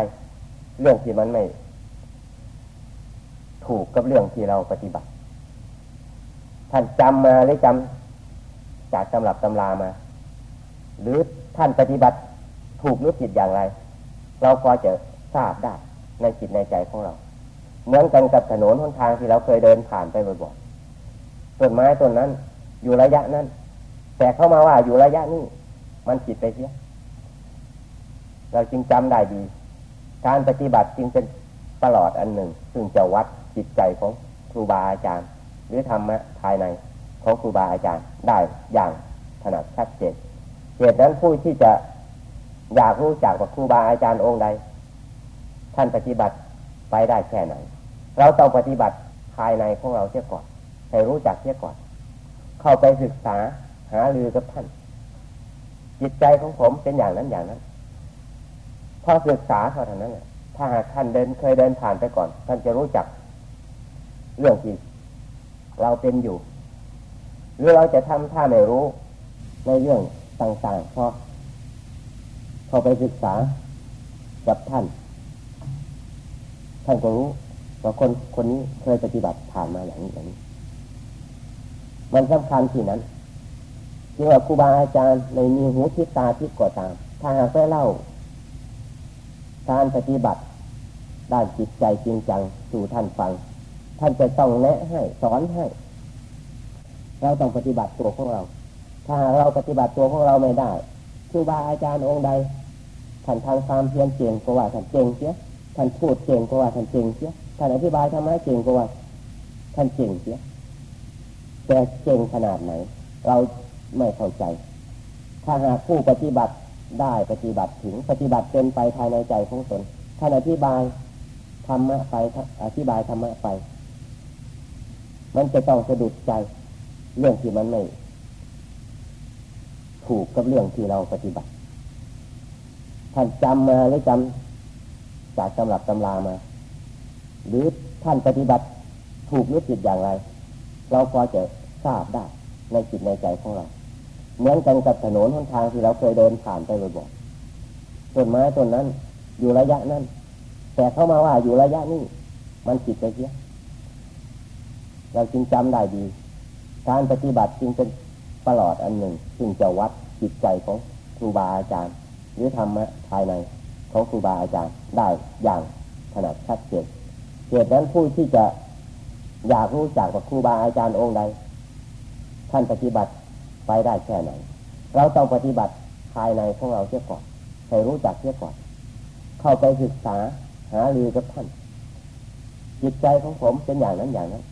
Speaker 1: เรื่องที่มันไม่ ถูกกับเรื่องที่เราปฏิบัติ ท่านจำมาหรือจำจากตำรับตำรามา หรือท่านปฏิบัติถูกหรือผิดอย่างไร เราก็จะทราบได้ในจิตในใจของเรา เหมือนกันกับถนนหนทางที่เราเคยเดินผ่านไปบ่อยๆต้นไม้ต้นนั้น อยู่ระยะนั้น แต่เข้ามาว่าอยู่ระยะนี้ มันผิดไปเสียเราจึงจำได้ดี การปฏิบัติจึงเป็นตลอดอันหนึ่ง ซึ่งจะวัดจิตใจของครูบาอาจารย์ หรือธรรมะภายในของครูบาอาจารย์ได้อย่างถนัดชัดเจนเหตุนั้นผู้ที่จะอยากรู้จักว่าครูบาอาจารย์องค์ใด ท่านปฏิบัติไปได้แค่ไหน เราต้องปฏิบัติภายในของเราเสียก่อนให้รู้จักเสียก่อน เข้าไปศึกษาหาลือกับท่าน จิตใจของผมเป็นอย่างนั้นอย่างนั้น พอศึกษาเท่านั้นถ้าหากท่านเดินเคยเดินผ่านไปก่อน ท่านจะรู้จัก เรื่องที่เราเป็นอยู่ หรือเราจะทำถ้าไม่รู้ ในเรื่องต่างๆพอพอไปศึกษากับท่าน ท่านก็รู้ว่าคนคนนี้เคยปฏิบัติผ่านมาอย่างนี้อย่างนี้ มันสำคัญที่นั้นที่ว่าครูบาอาจารย์ในมีหูทิศตาทิศก่อตาม ถ้าหากได้เล่า การปฏิบัติ ด้านจิตใจจริงจังสู่ท่านฟัง ท่านจะต้องแนะให้สอนให้ เราต้องปฏิบัติตัวของเรา ถ้าเราปฏิบัติตัวของเราไม่ได้ครูบาอาจารย์องค์ใดท่านทางความเพียรเก่งก็ว่าท่านเก่งเสียท่านพูดเก่งก็ว่าท่านเก่งเสียท่านอธิบายทำไมเก่งก็ว่า ท่านเก่งเสียแต่เก่งขนาดไหน เราไม่เข้าใจ ถ้าหากผู้ปฏิบัติ ได้ปฏิบัติถึงปฏิบัติเป็นไปภายในใจของตนท่านอธิบายธรรมะไปอธิบายธรรมะไป มันจะต้องสะดุดใจ เรื่องที่มันไม่ถูกกับเรื่องที่เราปฏิบัติท่านจำมาหรือจำจากตำรับตำรามา หรือท่านปฏิบัติถูกหรือผิดอย่างไร เราพอจะทราบได้ในจิตในใจของเรา เหมือนกันกับถนนหนทางที่เราเคยเดินผ่านไปบ่อยๆต้นไม้ต้นนั้น อยู่ระยะนั้น แต่เข้ามาว่าอยู่ระยะนี้มันผิดไปเสียเราจึงจำได้ดี การปฏิบัติจึงเป็นตลอดอันหนึ่งซึ่งจะวัดจิตใจของครูบาอาจารย์ หรือธรรมะภายในของครูบาอาจารย์ได้อย่างถนัดชัดเจนเหตุนั้นผู้ที่จะอยากรู้จักว่าครูบาอาจารย์องค์ใดท่านปฏิบัติ ไปได้แค่ไหน เราต้องปฏิบัติภายในของเราเสียก่อนให้รู้จักเสียก่อน เข้าไปศึกษาหารือกับท่าน จิตใจของผมเป็นอย่างนั้นอย่างนั้น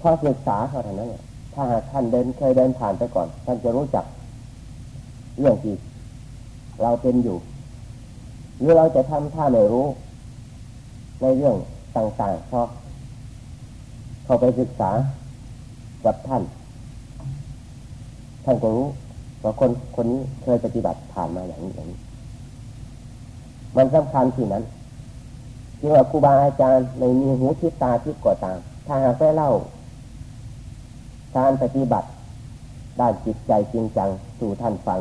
Speaker 1: พอศึกษาเขาเท่านั้นถ้าหากท่านเดินเคยเดินผ่านไปก่อน ท่านจะรู้จักเรื่องที่เราเป็นอยู่ หรือเราจะทำถ้าไม่รู้ ในเรื่องต่างๆเพราะเข้าไปศึกษากับท่าน ท่านก็รู้ว่าคนคนนี้เคยปฏิบัติผ่านมาอย่างนี้อย่างนี้ มันสำคัญที่นั้นที่ว่าครูบาอาจารย์ในมีหูทิศตาทิศก่อตาม ถ้าหากได้เล่า การปฏิบัติด้านจิตใจจริงจังสู่ท่านฟัง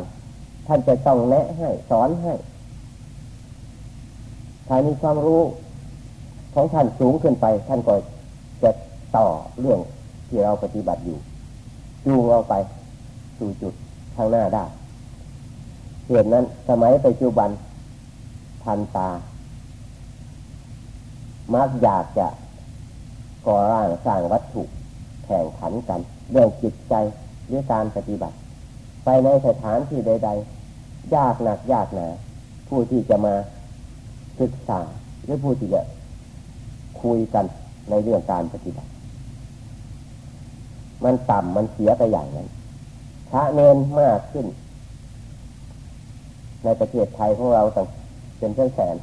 Speaker 1: ท่านจะต้องแนะให้สอนให้ถ้ามีความรู้ของท่านสูงขึ้นไป ท่านก็จะต่อเรื่องที่เราปฏิบัติอยู่จูงเราไป สู่จุดข้างหน้าได้เหตุนั้นสมัยปัจจุบันทันตา มักอยากจะก่อร่างสร้างวัตถุแข่งขันกัน เรื่องจิตใจหรือการปฏิบัติ ไปในสถานที่ใด ๆ ยากหนักยากหนาผู้ที่จะมาศึกษาหรือผู้ที่จะคุยกันในเรื่องการปฏิบัติ มันต่ำมันเสียไปอย่างนั้น พระเนนมากขึ้น ในประเทศไทยของเราต่างเป็นแสน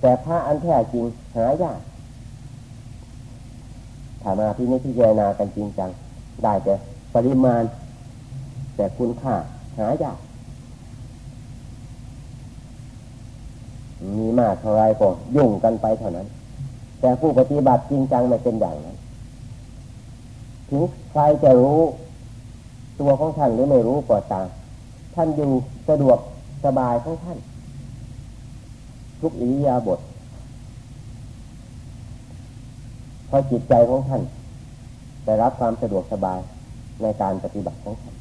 Speaker 1: แต่พระอันแท้จริงหายากถ้ามาที่นี้ที่เจนากันจริงจัง ได้แต่ปริมาณ แต่คุณค่าหายากมีมากเท่าไรก็ยุ่งกันไปเท่านั้น แต่ผู้ปฏิบัติจริงจังไม่เป็นอย่างนั้น ถึงใครจะรู้ ตัวของท่านหรือไม่รู้ก็ตามท่านอยู่สะดวกสบายของท่าน ทุกอิริยาบถเพราะจิตใจของท่านได้รับความสะดวกสบายในการปฏิบัติของท่าน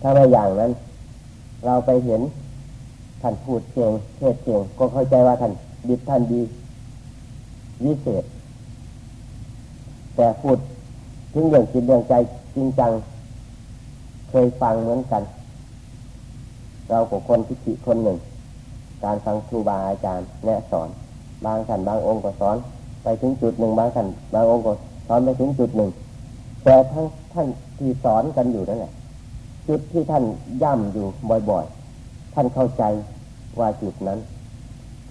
Speaker 1: ถ้าไม่อย่างนั้น เราไปเห็นท่านพูดเก่งเทศเก่งก็เข้าใจว่าท่านดีท่านดีวิเศษ แต่พูด ถึงเรื่องจิตเรื่องใจจริงจัง เคยฟังเหมือนกัน เรากับคนทิฏฐิคนหนึ่ง การฟังครูบาอาจารย์แนะสอน บางท่านบางองค์ก็สอน ไปถึงจุดหนึ่งบางท่านบางองค์ก็สอนไปถึงจุดหนึ่ง แต่ทั้งท่านที่สอนกันอยู่นั่นแหละจุดที่ท่านย่ำอยู่บ่อยๆ ท่านเข้าใจว่าจุดนั้น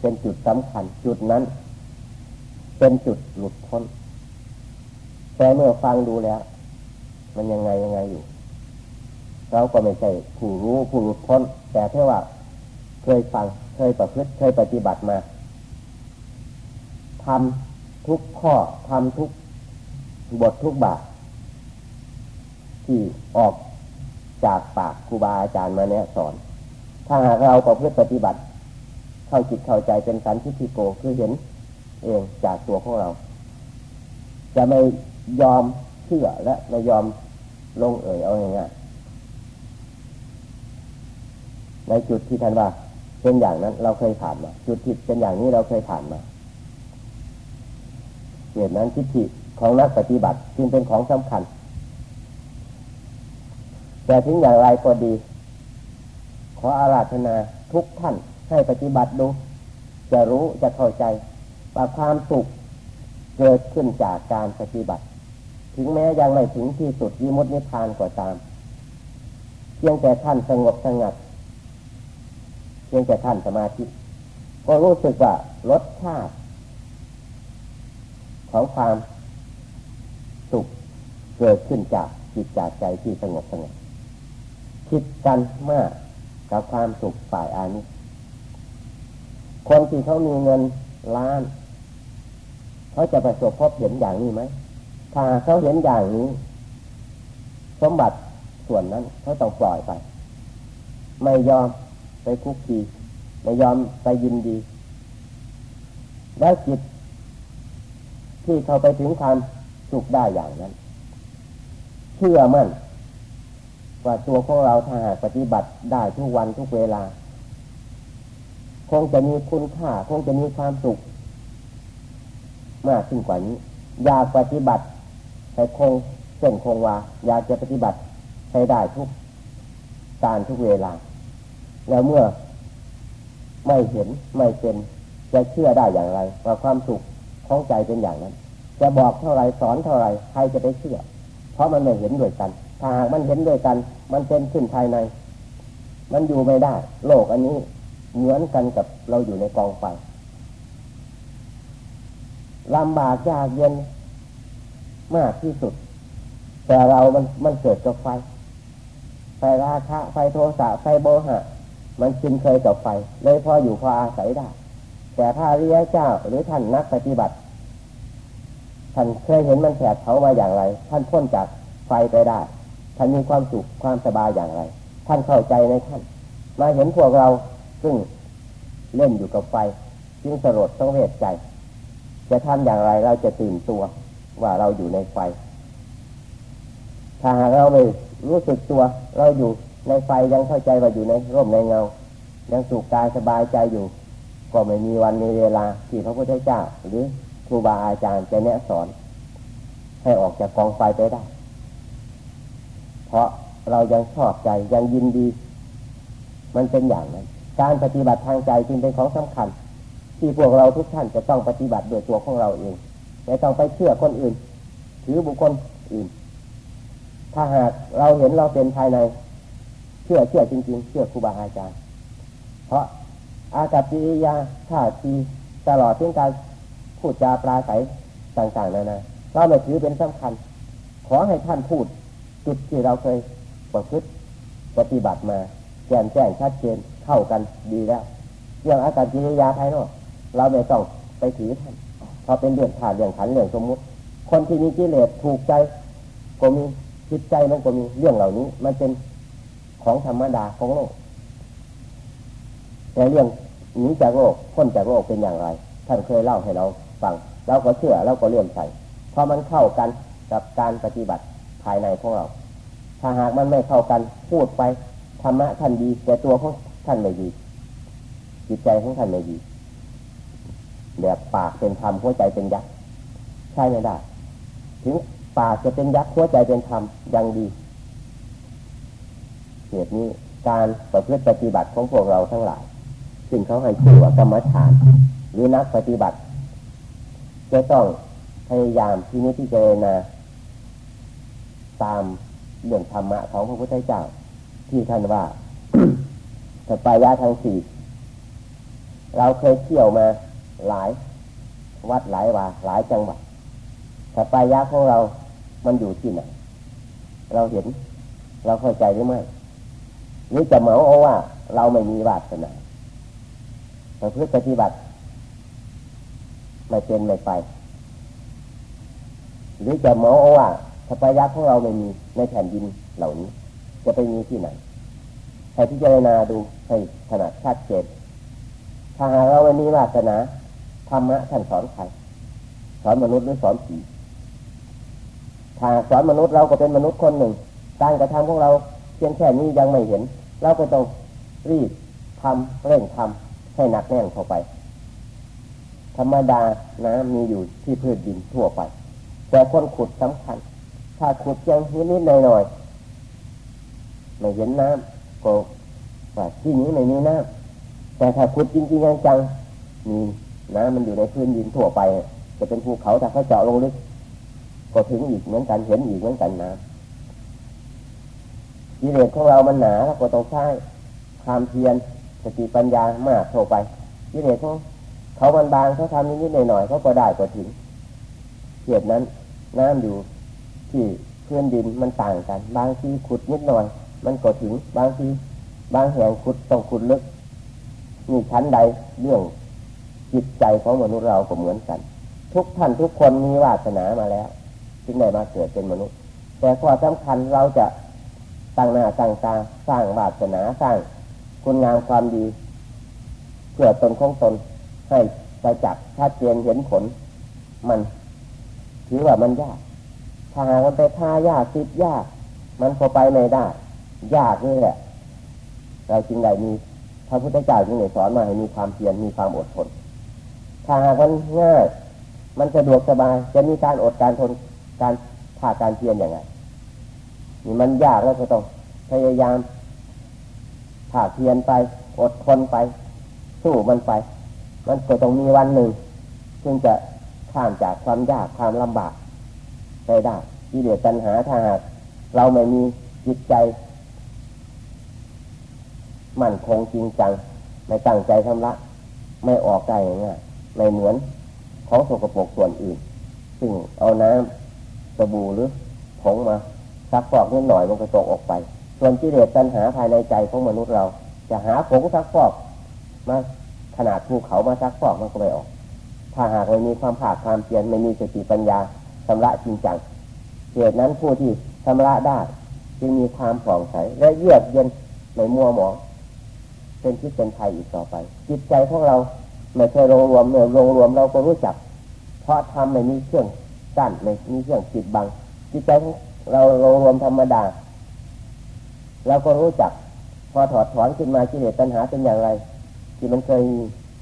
Speaker 1: เป็นจุดสำคัญ จุดนั้น เป็นจุดหลุดพ้น แต่เมื่อฟังดูแล้ว มันยังไงยังไงอยู่ เราก็ไม่ใช่ผู้รู้ผู้รู้พ้น แต่เท่าว่า เคยฟังเคยประพฤติเคยปฏิบัติมาทำทุกข้อทำทุกบททุกบาทที่ออกจากปากครูบาอาจารย์มาเนี่ยสอน ถ้าหากเราประพฤติปฏิบัติ เข้าจิตเข้าใจเป็นสันทิฏฐิโกคือเห็น เองจากตัวของเรา จะไม่ ยอมเชื่อและไม่ยอมลงเอ่ยเอาอย่างงี้ในจุดที่ท่านว่า เป็นอย่างนั้น เราเคยผ่านมา จุดที่เป็นอย่างนี้เราเคยผ่านมาเหตุนั้นทิฏฐิของนักปฏิบัติจึงเป็นของสำคัญ แต่ถึงอย่างไรก็ดี ขออาราธนาทุกท่านให้ปฏิบัติดู จะรู้จะเข้าใจว่าความสุขเกิดขึ้นจากการปฏิบัติ ถึงแม้ยังไม่ถึงที่สุดยิมุตินิพพานก็ตามเพียงแต่ท่านสงบสงัดเพียงแต่ท่านสมาธิก็รู้สึกว่ารสชาติ ของความสุขเกิดขึ้นจากจิตจากใจที่สงบสงบคิดกันมากกับความสุขฝ่ายอานิคนที่เขามีเงินล้าน เขาจะประสบพบเห็นอย่างนี้ไหม ถ้าเขาเห็นอย่างนี้สมบัติส่วนนั้นเขาต้องปล่อยไป ไม่ยอมไปคุกคีไม่ยอมไปยินดี แล้วจิตที่เขาไปถึงความสุขได้อย่างนั้น เชื่อมั่นว่าตัวของเราถ้าหากปฏิบัติได้ทุกวันทุกเวลา คงจะมีคุณค่า คงจะมีความสุข มากขึ้นกว่านี้ อยากปฏิบัติ ให้คงเส้นคงวาอยากจะปฏิบัติให้ได้ทุกการทุกเวลา แล้วเมื่อไม่เห็นไม่เป็นจะเชื่อได้อย่างไร ว่าความสุขของใจเป็นอย่างนั้น จะบอกเท่าไรสอนเท่าไรใครจะไปเชื่อ เพราะมันไม่เห็นด้วยกัน ถ้าหากมันเห็นด้วยกัน มันเป็นขึ้นภายใน มันอยู่ไม่ได้ โลกอันนี้เหมือนกันกับเราอยู่ในกองไฟลำบากยากเย็น มากที่สุด แต่เรามันมันเกิดกับไฟ ไฟราคะไฟโทสะไฟโบหะ มันชินเคยกับไฟเลยพออยู่พออาศัยได้ แต่ถ้าเรียเจ้าหรือท่านนักปฏิบัติ ท่านเคยเห็นมันแผดเผามาอย่างไร ท่านพ้นจากไฟไปได้ ท่านมีความสุขความสบายอย่างไร ท่านเข้าใจในท่าน มาเห็นพวกเราซึ่งเล่นอยู่กับไฟ จึงสลดต้องเหตุใจ จะทำอย่างไรเราจะตื่นตัว ว่าเราอยู่ในไฟ ถ้าหากเราไม่รู้สึกตัว เราอยู่ในไฟยังเข้าใจว่าอยู่ในร่มในเงา ยังสุขกายสบายใจอยู่ ก็ไม่มีวันมีเวลาที่พระพุทธเจ้า หรือครูบาอาจารย์จะแนะสอน ให้ออกจากกองไฟไปได้ เพราะเรายังชอบใจยังยินดี มันเป็นอย่างนั้น การปฏิบัติทางใจจึงเป็นของสำคัญ ที่พวกเราทุกท่านจะต้องปฏิบัติโดยตัวของเราเอง ไม่ต้องไปเชื่อคนอื่น ถือบุคคลอื่น ถ้าหากเราเห็นเราเป็นภายใน เชื่อเชื่อจริง ๆ เชื่อครูบาอาจารย์ เพราะอากับปิริยาท่าทีตลอดถึงการพูดจาปราศัยต่างๆนานาเราไม่ถือเป็นสำคัญ ขอให้ท่านพูดจุดที่เราเคยประพฤติปฏิบัติมาแจ้งแจ้งชัดเจนเข้ากันดีแล้ว เรื่องอาการกิริยาภายนอกเราไม่ต้องไปถือท่าน เพราเป็นเรื่องขาดเรื่องขันเรื่องสมมุติ คนที่มีกิเลสถูกใจ ก็มีจิตใจมันก็มีเรื่องเหล่านี้ มันเป็นของธรรมดาของโลกแต่เรื่องหนีจากโลกพ้นจากโลกเป็นอย่างไรท่านเคยเล่าให้เราฟังเราก็เชื่อเราก็เลื่อมใส่พอมันเข้ากันกับการปฏิบัติภายในของเรา ถ้าหากมันไม่เข้ากันพูดไปธรรมะท่านดี แต่ตัวของท่านไม่ดี จิตใจของท่านไม่ดี แบบปากเป็นธรรมหัวใจเป็นยักษ์ใช่ไม่ได้ ถึงปากจะเป็นยักษ์หัวใจเป็นธรรมยังดีเหตุนี้การประพฤติปฏิบัติของพวกเราทั้งหลาย ซึ่งเขาให้ชื่อว่ากรรมฐาน หรือนักปฏิบัติ จะต้องพยายามที่นี้ที่เจนาตามเรื่องธรรมะของพระพุทธเจ้า ที่ท่านว่าสปายะทางสี่เราเคยเที่ยวมา หลาย วัดหลายว่าหลายจังหวัดสปายะของเรา มันอยู่ที่ไหน เราเห็น เราเข้าใจหรือไม่หรือจะเหมาเอาว่า เราไม่มีวาสนาแต่เพื่อปฏิบัติ ไม่เป็นไม่ไป หรือจะเหมาเอาว่าทัพยาของเราไม่มีในแผ่นดินเหล่านี้ จะไปมีที่ไหนให้พิจารณาดูให้ขนาดชัดเจนถ้าหากเราไม่มีวาสนา ธรรมะท่านสอนใครสอนมนุษย์หรือสอนผีถ้าสอนมนุษย์เราก็เป็นมนุษย์คนหนึ่งการกระทำของเราเพียงแค่นี้ยังไม่เห็น เราก็ต้องรีบทำเร่งทำให้หนักแน่นเข้าไป ธรรมดาน้ำมีอยู่ที่พื้นดินทั่วไป แต่คนขุดสำคัญ ถ้าขุดเพียงนิดๆหน่อยๆไม่เห็นน้ำก็ว่าที่นี้ไม่มีน้ำแต่ถ้าขุดจริงๆจังๆมี น้ำมันอยู่ในพื้นดินทั่วไป จะเป็นภูเขาถ้าเขาเจาะลงลึกก็ถึงอีกเหมือนกันเห็นอีกเหมือนกันนะกิเลสของเรามันหนาแล้วก็ต้องใช้ความเพียรสติปัญญามากเข้าไปกิเลสของเขามันบางเขาทำนิดๆหน่อยๆเขาก็ได้ก็ถึงเหตุนั้นน้ำอยู่ที่พื้นดินมันต่างกัน บางทีขุดนิดหน่อย มันก็ถึงบางทีบางแห่งขุดต้องขุดลึกมีชั้นใดเรื่อง จิตใจของมนุษย์เราก็เหมือนกัน ทุกท่านทุกคนมีวาสนามาแล้วจึงได้มาเกิดเป็นมนุษย์ แต่ข้อสำคัญเราจะตั้งหน้าตั้งตาสร้างวาสนาสร้างคุณงามความดีเพื่อตนของตนให้ปจักชัดเจนเห็นผล มันถือว่ามันยากถ้าหากมันไปท่ายากติดยาก มันพอไปไม่ได้ ยากนี่แหละเราจึงได้มีพระพุทธเจ้าจึงได้สอนมาให้มีความเพียรมีความอดทน ถ้าหากมันง่ายมันสะดวกสบาย จะมีการอดการทนการผ่าการเพียรอย่างไรนี่มันยากแล้วก็ต้องพยายามผ่าเพียรไป อดทนไป สู้มันไป มันก็ต้องมีวันหนึ่งซึ่งจะข้ามจากความยากความลำบากไปได้ที่เดือดปัญหาถ้าหากเราไม่มีจิตใจ มั่นคงจริงจัง ไม่ตั้งใจทำละ ไม่ออกใจอย่างเงี้ย ไม่เหมือนของสกปรกส่วนอื่น ซึ่งเอาน้ำสบู่หรือผงมาซักฟอกนิดหน่อยมันก็ตกออกไป ส่วนกิเลสตัณหาภายในใจของมนุษย์เรา จะหาผงซักฟอกมาขนาดภูเขามาซักฟอกมันก็ไม่ออก ถ้าหากไม่มีความผาดความเพียรไม่มีสติปัญญาชำระจริงจังเหตุนั้นผู้ที่ชำระได้จึงมีความผ่องใสและเยือกเย็นในมัวหมองเป็นที่เป็นไทยอีกต่อไป จิตใจของเรา ไม่ใช่รวมรวมเมื่อรวมรวมเราก็รู้จัก เพราะทำไม่มีเครื่องกั้นไม่มีเครื่องปิดบังจิตใจเรารวมรวมธรรมดาเราก็รู้จัก พอถอดถอนขึ้นมากิเลสตัณหาเป็นอย่างไรที่มันเคย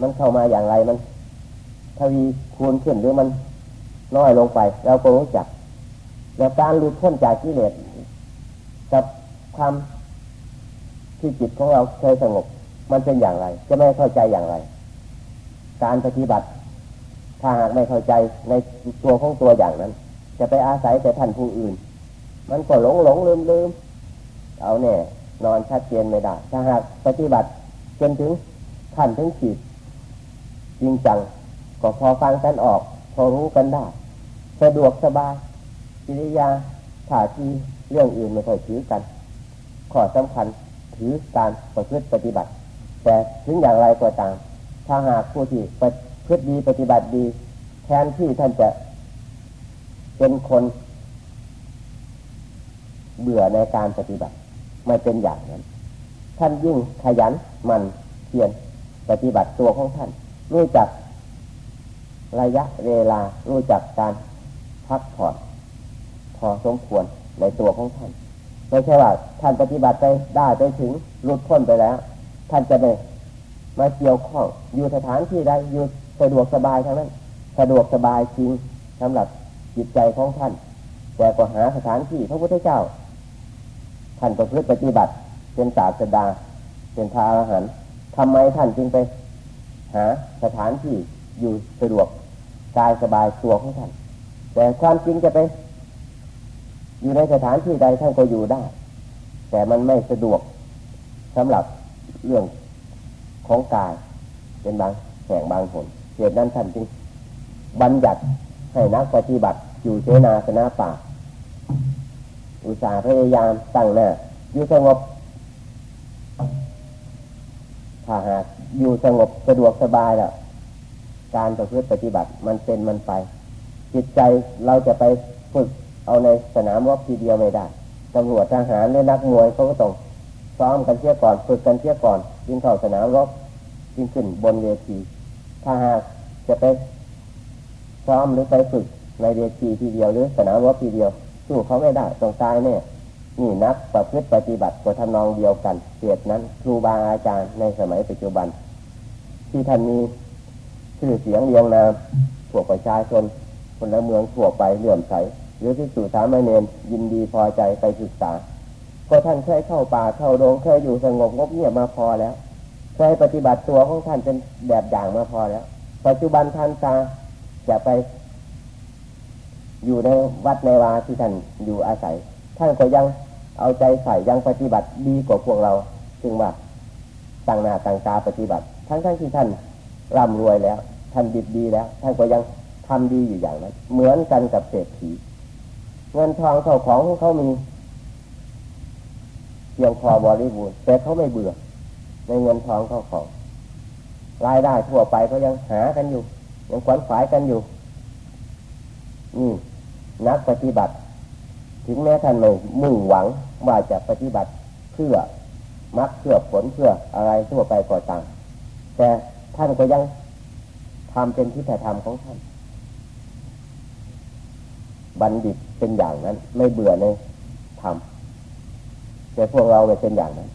Speaker 1: มันเข้ามาอย่างไรมันทวีคูณขึ้นหรือมันน้อยลงไป เราก็รู้จักแล้วการหลุดพ้นจากกิเลสกับความที่จิตของเราเคยสงบ มันเป็นอย่างไร จะไม่เข้าใจอย่างไร การปฏิบัติ ถ้าหากไม่เข้าใจในตัวของตัวอย่างนั้น จะไปอาศัยแต่ท่านผู้อื่น มันก็หลงหลงลืมลืมเอาเนี่ยนอนชัดเจนไม่ได้ ถ้าหากปฏิบัติจนถึงขั้นถึงขีดจริงจังก็พอฟังกันออก พอรู้กันได้ สะดวกสบายกิริยาท่าทีเรื่องอื่นไม่ค่อยถือกันข้อสำคัญถือการประพฤติปฏิบัติ แต่ถึงอย่างไรก็ตาม ถ้าหากผู้ที่ปพฤติดีปฏิบัติดี แทนที่ท่านจะเป็นคนเบื่อในการปฏิบัติ ไม่เป็นอย่างนั้น ท่านยิ่งขยันมันเพียรปฏิบัติตัวของท่าน รู้จักระยะเวลารู้จักการพักผ่อนพอสมควรในตัวของท่านไม่ใช่ว่าท่านปฏิบัติไปได้ไปถึงหลุดพ้นไปแล้ว ท่านจะไม่ มาเกี่ยวข้องอยู่สถานที่ใดอยู่สะดวกสบายทั้งนั้น สะดวกสบายจริงสำหรับจิตใจของท่าน แต่ก็หาสถานที่พระพุทธเจ้า ท่านประพฤติปฏิบัติ เป็นศาสดา เป็นพระอรหันต์ทำไมท่านจึงไป หาสถานที่อยู่สะดวกกายสบายตัวของท่าน แต่ความจริงจะไป อยู่ในสถานที่ใดท่านก็อยู่ได้ แต่มันไม่สะดวกสำหรับเรื่อง ของกาย เป็นบางแห่งบางผลเหตุนั้นท่านจึงบัญญัติให้นักปฏิบัติอยู่เสนาสนะป่า อุตสาห์พยายามตั้งหน้าอยู่สงบถ้าหากอยู่สงบสะดวกสบายแล้วการประพฤติปฏิบัติมันเป็นมันไป จิตใจเราจะไปฝึกเอาในสนามรบทีเดียวไม่ได้ตำรวจทหารหรือนักมวยเขาก็ต้องซ้อมกันเที่ยก่อน ฝึกกันเที่ยก่อน ยิงเข้าสนามรบจึงขึ้นบนเวที ถ้าหากจะไปซ้อมหรือไปฝึกในเวทีทีเดียวหรือสนามรบทีเดียวสู้เขาไม่ได้ต้องตายแน่นี่นักประพฤติปฏิบัติก็ทำนองเดียวกันเสียดนั้นครูบาอาจารย์ในสมัยปัจจุบัน ที่ท่านมีชื่อเสียงเรียงนามพวกประชาชนคนละเมืองทั่วไปเหลื่อมใสหรือที่สู่สามเณรยินดีพอใจไปศึกษา ก็ท่านเคยเข้าป่าเข้าโรงเคยอยู่สงบงบเงียบมาพอแล้วเคยปฏิบัติตัวของท่านเป็นแบบอย่างมาพอแล้ว ปัจจุบันท่านตาจะไป อยู่ในวัดในวาที่ท่านอยู่อาศัย ท่านก็ยังเอาใจใส่ยังปฏิบัติดีกว่าพวกเรา จึงว่าต่างหน้าต่างตาปฏิบัติ ทั้งทั้งที่ท่านร่ำรวยแล้ว ท่านดีดีแล้ว ท่านก็ยังทำดีอยู่อย่างนั้น เหมือนกันกับเศรษฐีเงินทองเท่าของของเขามี เพียงพอบริบูรณ์แต่เขาไม่เบื่อ ในเงินทองเขาของรายได้ทั่วไปก็ยังหากันอยู่ยังขวนขวายกันอยู่นี่นักปฏิบัติ ถึงแม้ท่านไม่มุ่งหวังว่าจะปฏิบัติเพื่อมักเพื่อผลเพื่ออะไรทั่วไปก่อต่างแต่ท่านก็ยังทำเป็นทิฏฐธรรมของท่าน บัณฑิตเป็นอย่างนั้น ไม่เบื่อในธรรม แต่พวกเราไม่เป็นอย่างนั้น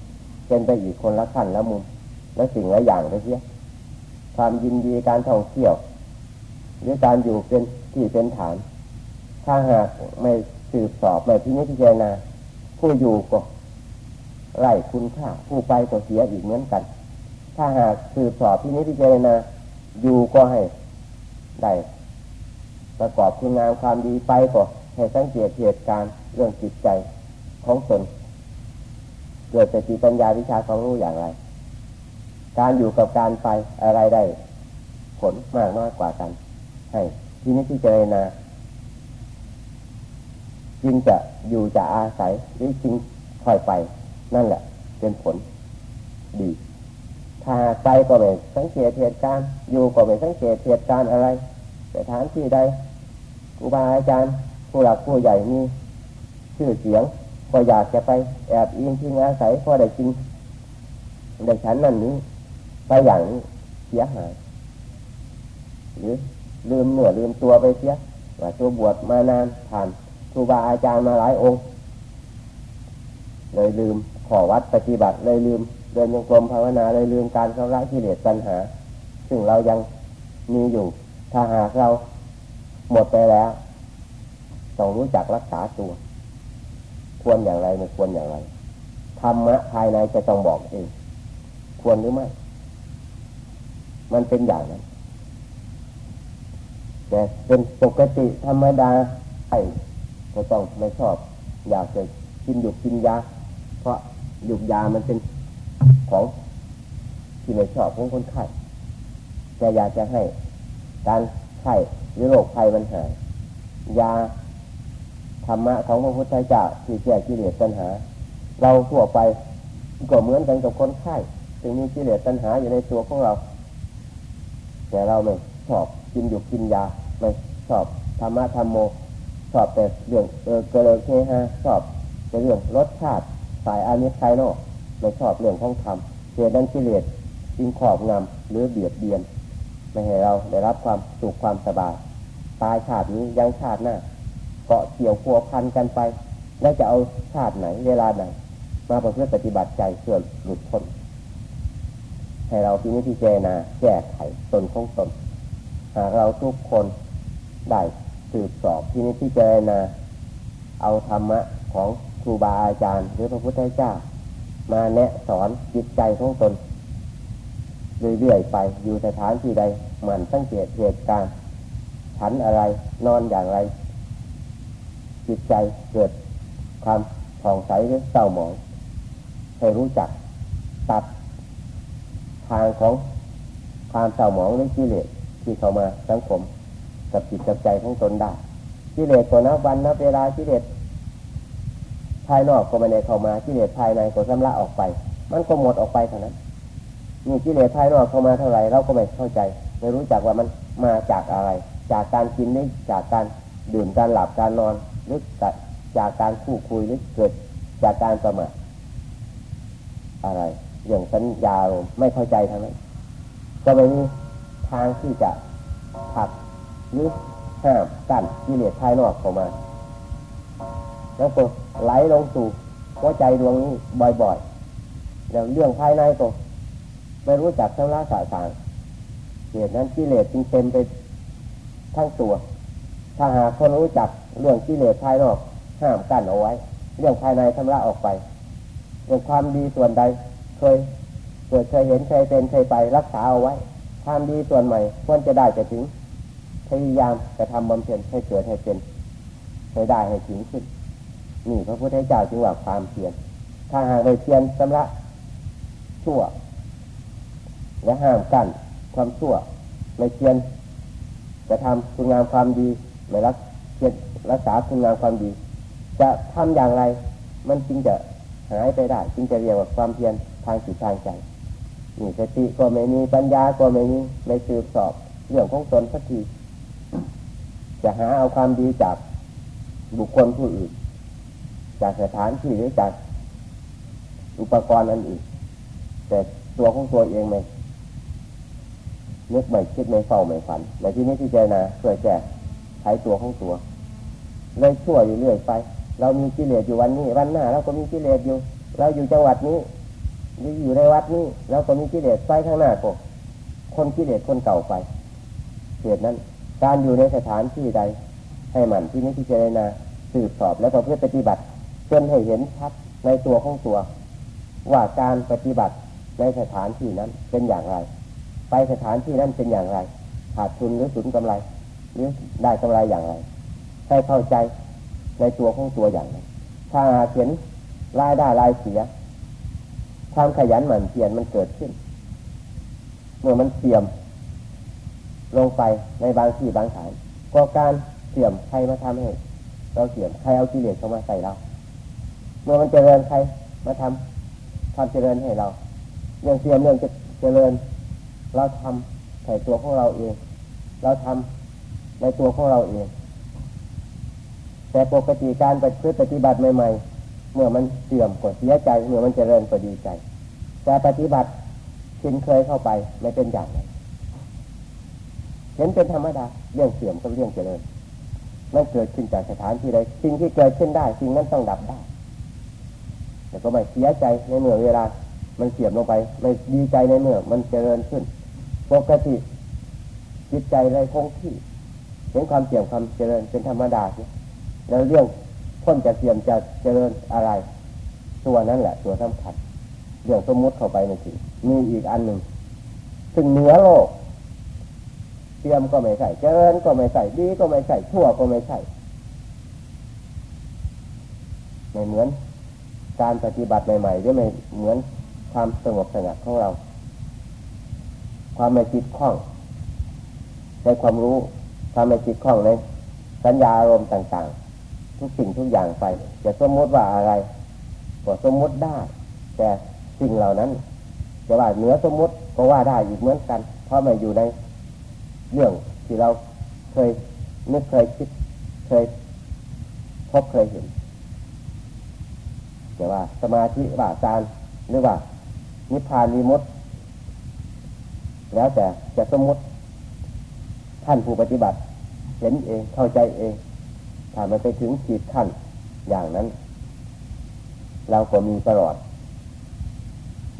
Speaker 1: เป็นไปอีกคนละขั้นละมุมและสิ่งละอย่างไปเสียความยินดีการท่องเที่ยวหรือการอยู่เป็นที่เป็นฐาน ถ้าหากไม่สืบสอบไม่พิจารณาผู้อยู่ก็ไร้คุณค่าผู้ไปก็เสียอีกเหมือนกัน ถ้าหากสืบสอบพิจิจารณาอยู่ก็ให้ได้ประกอบคุณงามความดีไปก็ให้สังเกตเหตุการณ์เรื่องจิตใจของตน เกิดจากจิตปัญญาวิชาความรู้อย่างไร การอยู่กับการไปอะไรได้ ผลมากน้อยกว่ากัน ให้ที่นี้ที่เจรนาจึงจะอยู่จะอาศัยหรือจึงค่อยไป นั่นแหละ เป็นผลดี ถ้าไปก็ไม่สังเกตเหตุการณ์อยู่ก็ไม่สังเกตเหตุการณ์อะไร แต่ฐานที่ใดครูบาอาจารย์ผู้หลักผู้ใหญ่มีชื่อเสียง ก็อยากจะไปแอบอิงที่อาศัยพอได้จริงได้ฉันนั่นนี้ไปอย่างนี้เสียหาย หรือลืมเหนือลืมตัวไปเสียว่าตัวบวชมานานผ่านครูบาอาจารย์มาหลายองค์เลยลืมขอวัดปฏิบัติเลยลืมเดินยังกรมภาวนาเลยลืมการเข้าระกิเลสปัญหา ซึ่งเรายังมีอยู่ ถ้าหากเราหมดไปแล้ว ต้องรู้จักรักษาตัว ควรอย่างไรไม่ควรอย่างไรธรรมะภายในจะต้องบอกเอง ควรหรือไม่ มันเป็นอย่างนั้นแต่เป็นปกติธรรมดาไอ้ก็ต้องไม่ชอบ อยากจะกินหยุกกินยา เพราะหยุกยามันเป็นของที่ไม่ชอบของคนไข้แต่อยากจะให้ การไข้หรือโรคภัยมันหายยา รรมะของพระพุทธเจ้าที่แก้กิเลสปัญหา เราทั่วไปก็เหมือนกันกับคนไข้จึงมีกิเลสปัญหาอยู่ในตัวของเรา แต่เราไม่ชอบกินหยุกกินยาไม่ชอบธรรมะธรรมโมชอบแต่เรื่องเออเกลือเคฮะชอบในเรื่องรสชาติสายอามิสไคโนไม่ชอบเรื่องของธรรมเหตุนั้นกิเลสจึงขอบงำหรือเบียดเบียนไม่ให้เราได้รับความสุขความสบายตายชาตินี้ยังชาติหน้า เกาะเกี่ยวพัวพันกันไป แล้วจะเอาชาติไหน เวลาไหน มาประพฤติปฏิบัติใจเสื่อมหลุดพ้นให้เราที่นี้ที่เจนาแก้ไขตนของตนหากเราทุกคนได้สืบสอบที่นี้ที่เจนาเอาธรรมะของครูบาอาจารย์ หรือพระพุทธเจ้า มาแนะสอนจิตใจของตนเรื่อยๆไปอยู่สถานที่ใดหมั่นสังเกตเหตุการณ์ฉันอะไรนอนอย่างไร จิตใจเกิดความผ่องใสหรือเศร้าหมองให้รู้จักตัดทางของความเศร้าหมองหรือกิเลสที่เข้ามาสังคมกับจิตกับใจของตนได้กิเลสตัวนับวันนับเวลากิเลสภายนอกก็ไม่ได้เข้ามากิเลสภายในก็ชำระออกไป มันก็หมดออกไปเท่านั้นมีกิเลสภายนอกเข้ามาเท่าไหร่เราก็ไม่เข้าใจไม่รู้จักว่ามันมาจากอะไร จากการกินหรือจากการดื่มการหลับการนอน หรือจากการคู่คุยหรือเกิดจากการประมาทอะไร อย่างสัญญาไม่เข้าใจทั้งนั้นก็ไม่มีทางที่จะผักหรือห้ามกั้นกิเลสภายนอกเข้ามา แล้วก็ไหลลงสู่หัวใจดวงนี้บ่อยๆแล้วเรื่องภายในก็ไม่รู้จักชำระสาสางเหตุนั้นกิเลสจึงเต็มไปทั้งตัว ถ้าหากคนรู้จัก เรื่องกิเลสภายนอกห้ามกั้นเอาไว้ เรื่องภายในชำระออกไปเรื่องความดีส่วนใดเคยเกิดเคยเห็นเคยเป็นเคยไปรักษาเอาไว้ ความดีส่วนใหม่ควรจะได้จะถึงพยายามจะทำบำเพ็ญให้เกิดให้เป็นให้ได้ให้ถึงขึ้นนี่พระพุทธเจ้าจึงว่าความเพียรถ้าหากไปเพียรชำระชั่ว และห้ามกั้นความชั่วไม่เพียรจะทำคุณงามความดีไม่รักเพียร รักษาคุณงามความดี จะทำอย่างไร มันจึงจะหายไปได้จึงจะเรียกว่าความเพียรทางจิตทางใจนี่สติก็ไม่มีปัญญาก็ไม่มีไม่สืบสอบเรื่องของตนสักทีจะหาเอาความดีจากบุคคลผู้อื่น จากสถานที่หรือจากอุปกรณ์อันอื่นแต่ตัวของตัวเองไม่นึกไม่คิดไม่เฝ้าไม่ฝันในที่นี้ที่เจนาเพื่อแก้ใช้ตัวของตัว เลยชั่วอยู่เรื่อยไป เรามีกิเลสอยู่วันนี้ วันหน้าเราก็มีกิเลสอยู่ เราอยู่จังหวัดนี้หรืออยู่ในวัดนี้เราก็มีกิเลสไปข้างหน้าก็คนกิเลสคนเก่าไปเหตุนั้น การอยู่ในสถานที่ใด ให้มันที่นี้ที่เจนาสืบสอบแล้วก็เพื่อปฏิบัติจนให้เห็นชัดในตัวของตัว ว่าการปฏิบัติในสถานที่นั้นเป็นอย่างไร ไปสถานที่นั้นเป็นอย่างไรขาดทุนหรือสุนกำไรหรือได้กำไรอย่างไร ให้เข้าใจในตัวของตัวอย่างไรถ้าเห็นรายได้รายเสีย ความขยันหมั่นเพียรมันเกิดขึ้น เมื่อมันเสื่อมลงไปในบางที่บางฐานก็การเสื่อมใครมาทำให้เราเสื่อมใครเอากิเลสเข้ามาใส่เราเมื่อมันเจริญใครมาทำความเจริญให้เราเรื่องเสื่อมเรื่องจะเจริญ เราทำใส่ตัวของเราเอง เราทำในตัวของเราเอง แต่ปกติการปฏิบัติใหม่ๆ เมื่อมันเสื่อมก็เสียใจ เมื่อมันเจริญก็ดีใจ แต่ปฏิบัติชินเคยเข้าไปไม่เป็นอย่างนั้นเห็นเป็นธรรมดาเรื่องเสื่อมกับเรื่องเจริญนั่นเกิดขึ้นจากสถานที่ใดสิ่งที่เกิดขึ้นได้สิ่งนั้นต้องดับได้แต่ก็ไม่เสียใจในเมื่อเวลา มันเสื่อมลงไป ไม่ดีใจในเมื่อ มันเจริญขึ้นปกติจิตใจเลยคงที่เห็นความเสื่อมความเจริญเป็นธรรมดา แล้วเรื่องพ้นจะเสื่อมจะเจริญอะไร ตัวนั้นแหละ ตัวสำคัญเรื่องสมมติเข้าไปในทีมีอีกอันหนึ่งซึ่งเหนือโลกเทียมก็ไม่ใส่เจริญก็ไม่ใส่ดีก็ไม่ใส่ชั่วก็ไม่ใส่ไม่เหมือนการปฏิบัติใหม่ๆหรือไม่เหมือนความสงบสงัดของเรา ความไม่จิตคล่อง ในความรู้ ความไม่จิตคล่องในสัญญาอารมณ์ต่างๆ ทุกสิ่งทุกอย่างไปจะสมมติว่าอะไรก็สมมติได้ แต่สิ่งเหล่านั้นจะว่าเหนือสมมติก็ว่าได้อีกเหมือนกัน เพราะไม่อยู่ในเรื่องที่เราเคยนึกเคยคิดเคยพบเคยเห็นแต่ว่าสมาธิว่าการหรือว่า นิพพานมีมดแล้วแต่จะสมมติท่านผู้ปฏิบัติ เห็นเองเข้าใจเอง ถ้ามันไปถึงขีดขั้นอย่างนั้น เราก็มีตลอด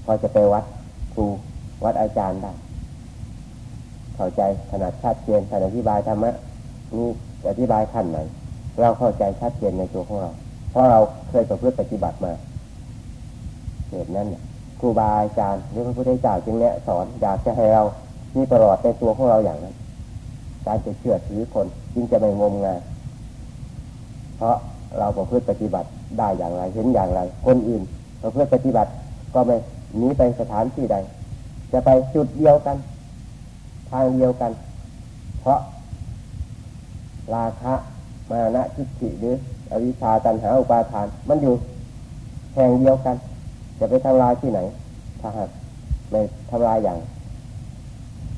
Speaker 1: พอจะไปวัดครูวัดอาจารย์ได้ เข้าใจขนาดชัดเจนขนาดอธิบายธรรมะนี่อธิบายขั้นไหนเราเข้าใจชัดเจนในตัวของเรา เพราะเราเคยประพฤติปฏิบัติมาเหตุนั้นครูบาอาจารย์หรือพระพุทธเจ้าจึงแนะสอนอยากจะให้เรามีตลอดในตัวของเราอย่างนั้น การจะเชื่อถือคนจึงจะไม่งมงาย เพราะเราประพฤติปฏิบัติได้อย่างไรเห็นอย่างไร คนอื่นประพฤติปฏิบัติก็ไม่หนีไปสถานที่ใด จะไปจุดเดียวกัน ทางเดียวกัน เพราะราคะมานะทิฏฐิหรืออวิชชาตันหาอุปาทาน มันอยู่แห่งเดียวกัน จะไปทำลายที่ไหน ถ้าหากไม่ทำลายอย่าง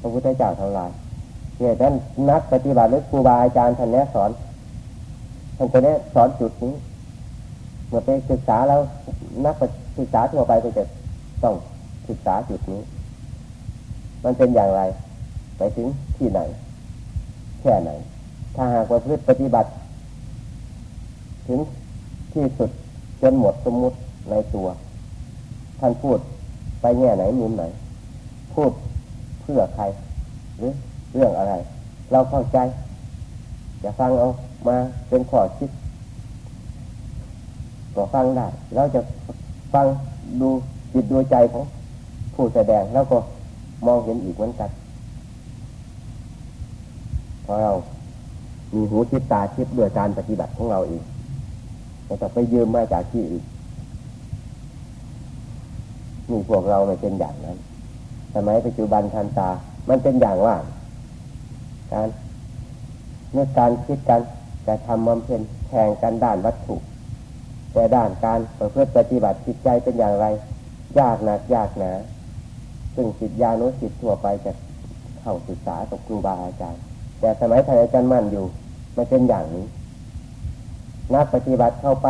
Speaker 1: พระพุทธเจ้าทำลายเนี่ยท่านนักปฏิบัติหรือครูบาอาจารย์ท่านแนะสอน ท่านจะแนะสอนจุดนี้เมื่อไปศึกษาแล้วนักศึกษาทั่วไปก็จะต้องศึกษาจุดนี้ มันเป็นอย่างไร ไปถึงที่ไหน แค่ไหน ถ้าหากว่าพฤติปฏิบัติ ถึงที่สุดจนหมดสมมุติในตัว ท่านพูดไปแง่ไหนมุมไหน พูดเพื่อใคร หรือเรื่องอะไร เราเข้าใจ อย่าฟังเอา มาเป็นข้อคิดก็ฟังได้เราจะฟังดูจิตดูใจของผู้แสดงแล้วก็มองเห็นอีกเหมือนกันเพราะเรามีหูทิพตาทิพด้วยการปฏิบัติของเราเองแต่ต้องไปยืมมาจากที่อื่นนี่พวกเราไม่เป็นอย่างนั้นสมัยปัจจุบันทันตา มันเป็นอย่างว่า การเมื่อการคิดกัน จะทำมันเป็นแข่งกันด้านวัตถุ แต่ด้านการประพฤติปฏิบัติจิตใจเป็นอย่างไร ยากหนักยากหนา ซึ่งสิทธิานุสิทธิ์ทั่วไปจะเข้าศึกษากับครูบาอาจารย์ แต่สมัยท่านอาจารย์มั่นอยู่มันเป็นอย่างนี้ นักปฏิบัติเข้าไป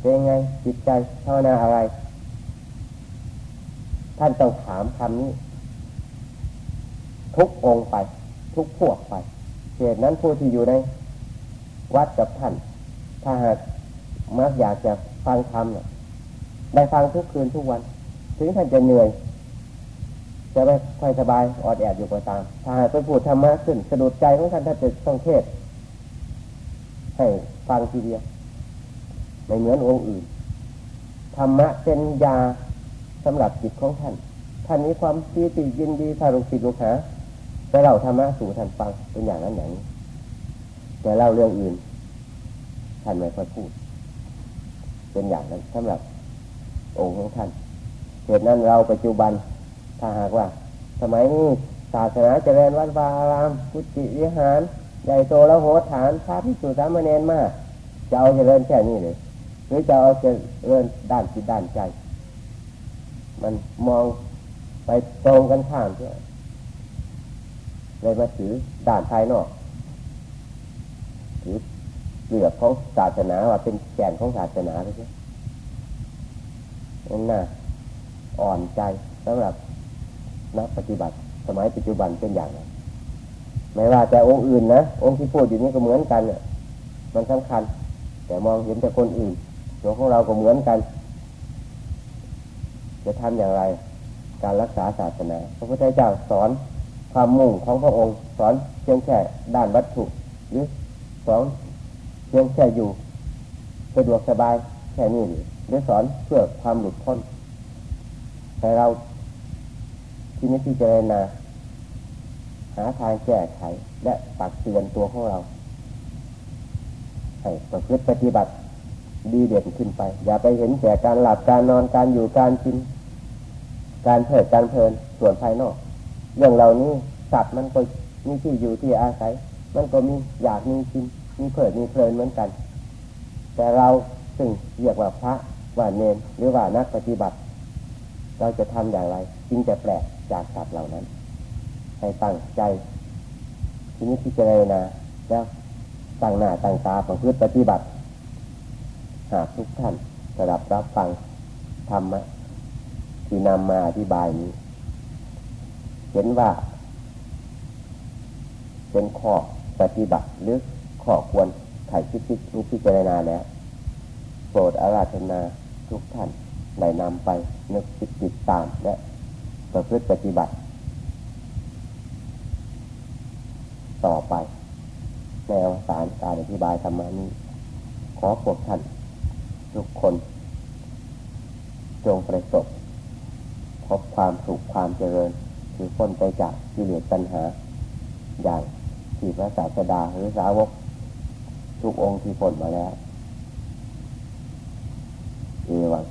Speaker 1: เป็นไงจิตใจเท่านาอะไร ท่านต้องถามคำนี้ ทุกองไป ทุกพวกไปเหตุนั้นผู้ที่อยู่ใน วัดกับท่าน ถ้าหากมักอยากจะฟังธรรมเนี่ยได้ฟังทุกคืนทุกวัน ถึงท่านจะเหนื่อย จะไม่ค่อยสบายอดแอดอยู่ก็ตาม ถ้าหากไปพูดธรรมะขึ้นสะดุดใจของท่านท่านจะต้องเทศให้ฟังทีเดียวไม่เหมือนองค์อื่นธรรมะเป็นยาสำหรับจิตของท่าน ท่านมีความปีติยินดีถ้าลูกศิษย์ลูกหาแต่เราธรรมะสู่ท่านฟังเป็นอย่างนั้นอย่างนี้ แต่เล่าเรื่องอื่นท่านไม่ค่อยพูด เป็นอย่างนั้นสำหรับองค์ของท่านเหตุนั้นเราปัจจุบันถ้าหากว่า สมัยนี้ศาสนาเจริญวัดวาอารามกุฏิวิหารใหญ่โตแล้วโหฐานพระพิสุสามเณรมากจะเอาเจริญแค่นี้เลยหรือจะเอาเจริญด้านจิตด้านใจ มันมองไปตรงกันข้ามเพื่อเลยมาถือด่านภายนอก ถือเปลือกของศาสนาว่าเป็นแก่นของศาสนาเลยใช่นั่นน่ะอ่อนใจสำหรับนักปฏิบัติสมัยปัจจุบันเป็นอย่างไรไม่ว่าแต่องค์อื่นนะองค์ที่พูดอยู่นี้ก็เหมือนกันเนี่ยมันสำคัญ แต่มองเห็นแต่คนอื่นตัวของเราก็เหมือนกัน จะทำอย่างไร การรักษาศาสนาพระพุทธเจ้าสอนความมุ่งของพระองค์ สอนเพียงแค่ด้านวัตถุหรือ สอนเพียงแค่อยู่สะดวกสบายแค่นี้หรือสอนเพื่อความหลุดพ้นแต่เราที่นี้ที่เจรนาหาทางแก้ไขและตักเตือนตัวของเรา ให้ประพฤติปฏิบัติดีเด่นขึ้นไป อย่าไปเห็นแต่การหลับการนอนการอยู่การกิน การเพลิดการเพลินส่วนภายนอก เรื่องเหล่านี้สัตว์มันก็มีที่อยู่ที่อาศัย มันก็มีอยากมีกินมีเพิดมีเพลินเหมือนกัน แต่เราซึ่งเรียกว่าพระว่าเนนหรือว่านักปฏิบัติ เราจะทำอย่างไรจึงจะแปลกจากสัตว์เหล่านั้น ให้ตั้งใจทีนี้พิจารณาแล้วตั้งหน้าตั้งตาประพฤติปฏิบัติ หากทุกท่านสดับรับฟังธรรมะที่นำมาอธิบายนี้ เห็นว่า เป็นข้อ ปฏิบัติหรือข้อควรไถ่คิดคิดพิจารณาแล้วโปรดอาราธนาทุกท่านได้นำไปนึกคิดติดตามและประพฤติปฏิบัติ ต่อไปแนวสารการอธิบายธรรมานี้ ขอพวกท่าน ทุกคน จงประสบพบความสุขความเจริญ คือพ้นไปจากกิเลสปัญหา อย่าง ที่พระศาสดาหรือสาวกทุกองค์ที่พ้นมาแล้วเอวัง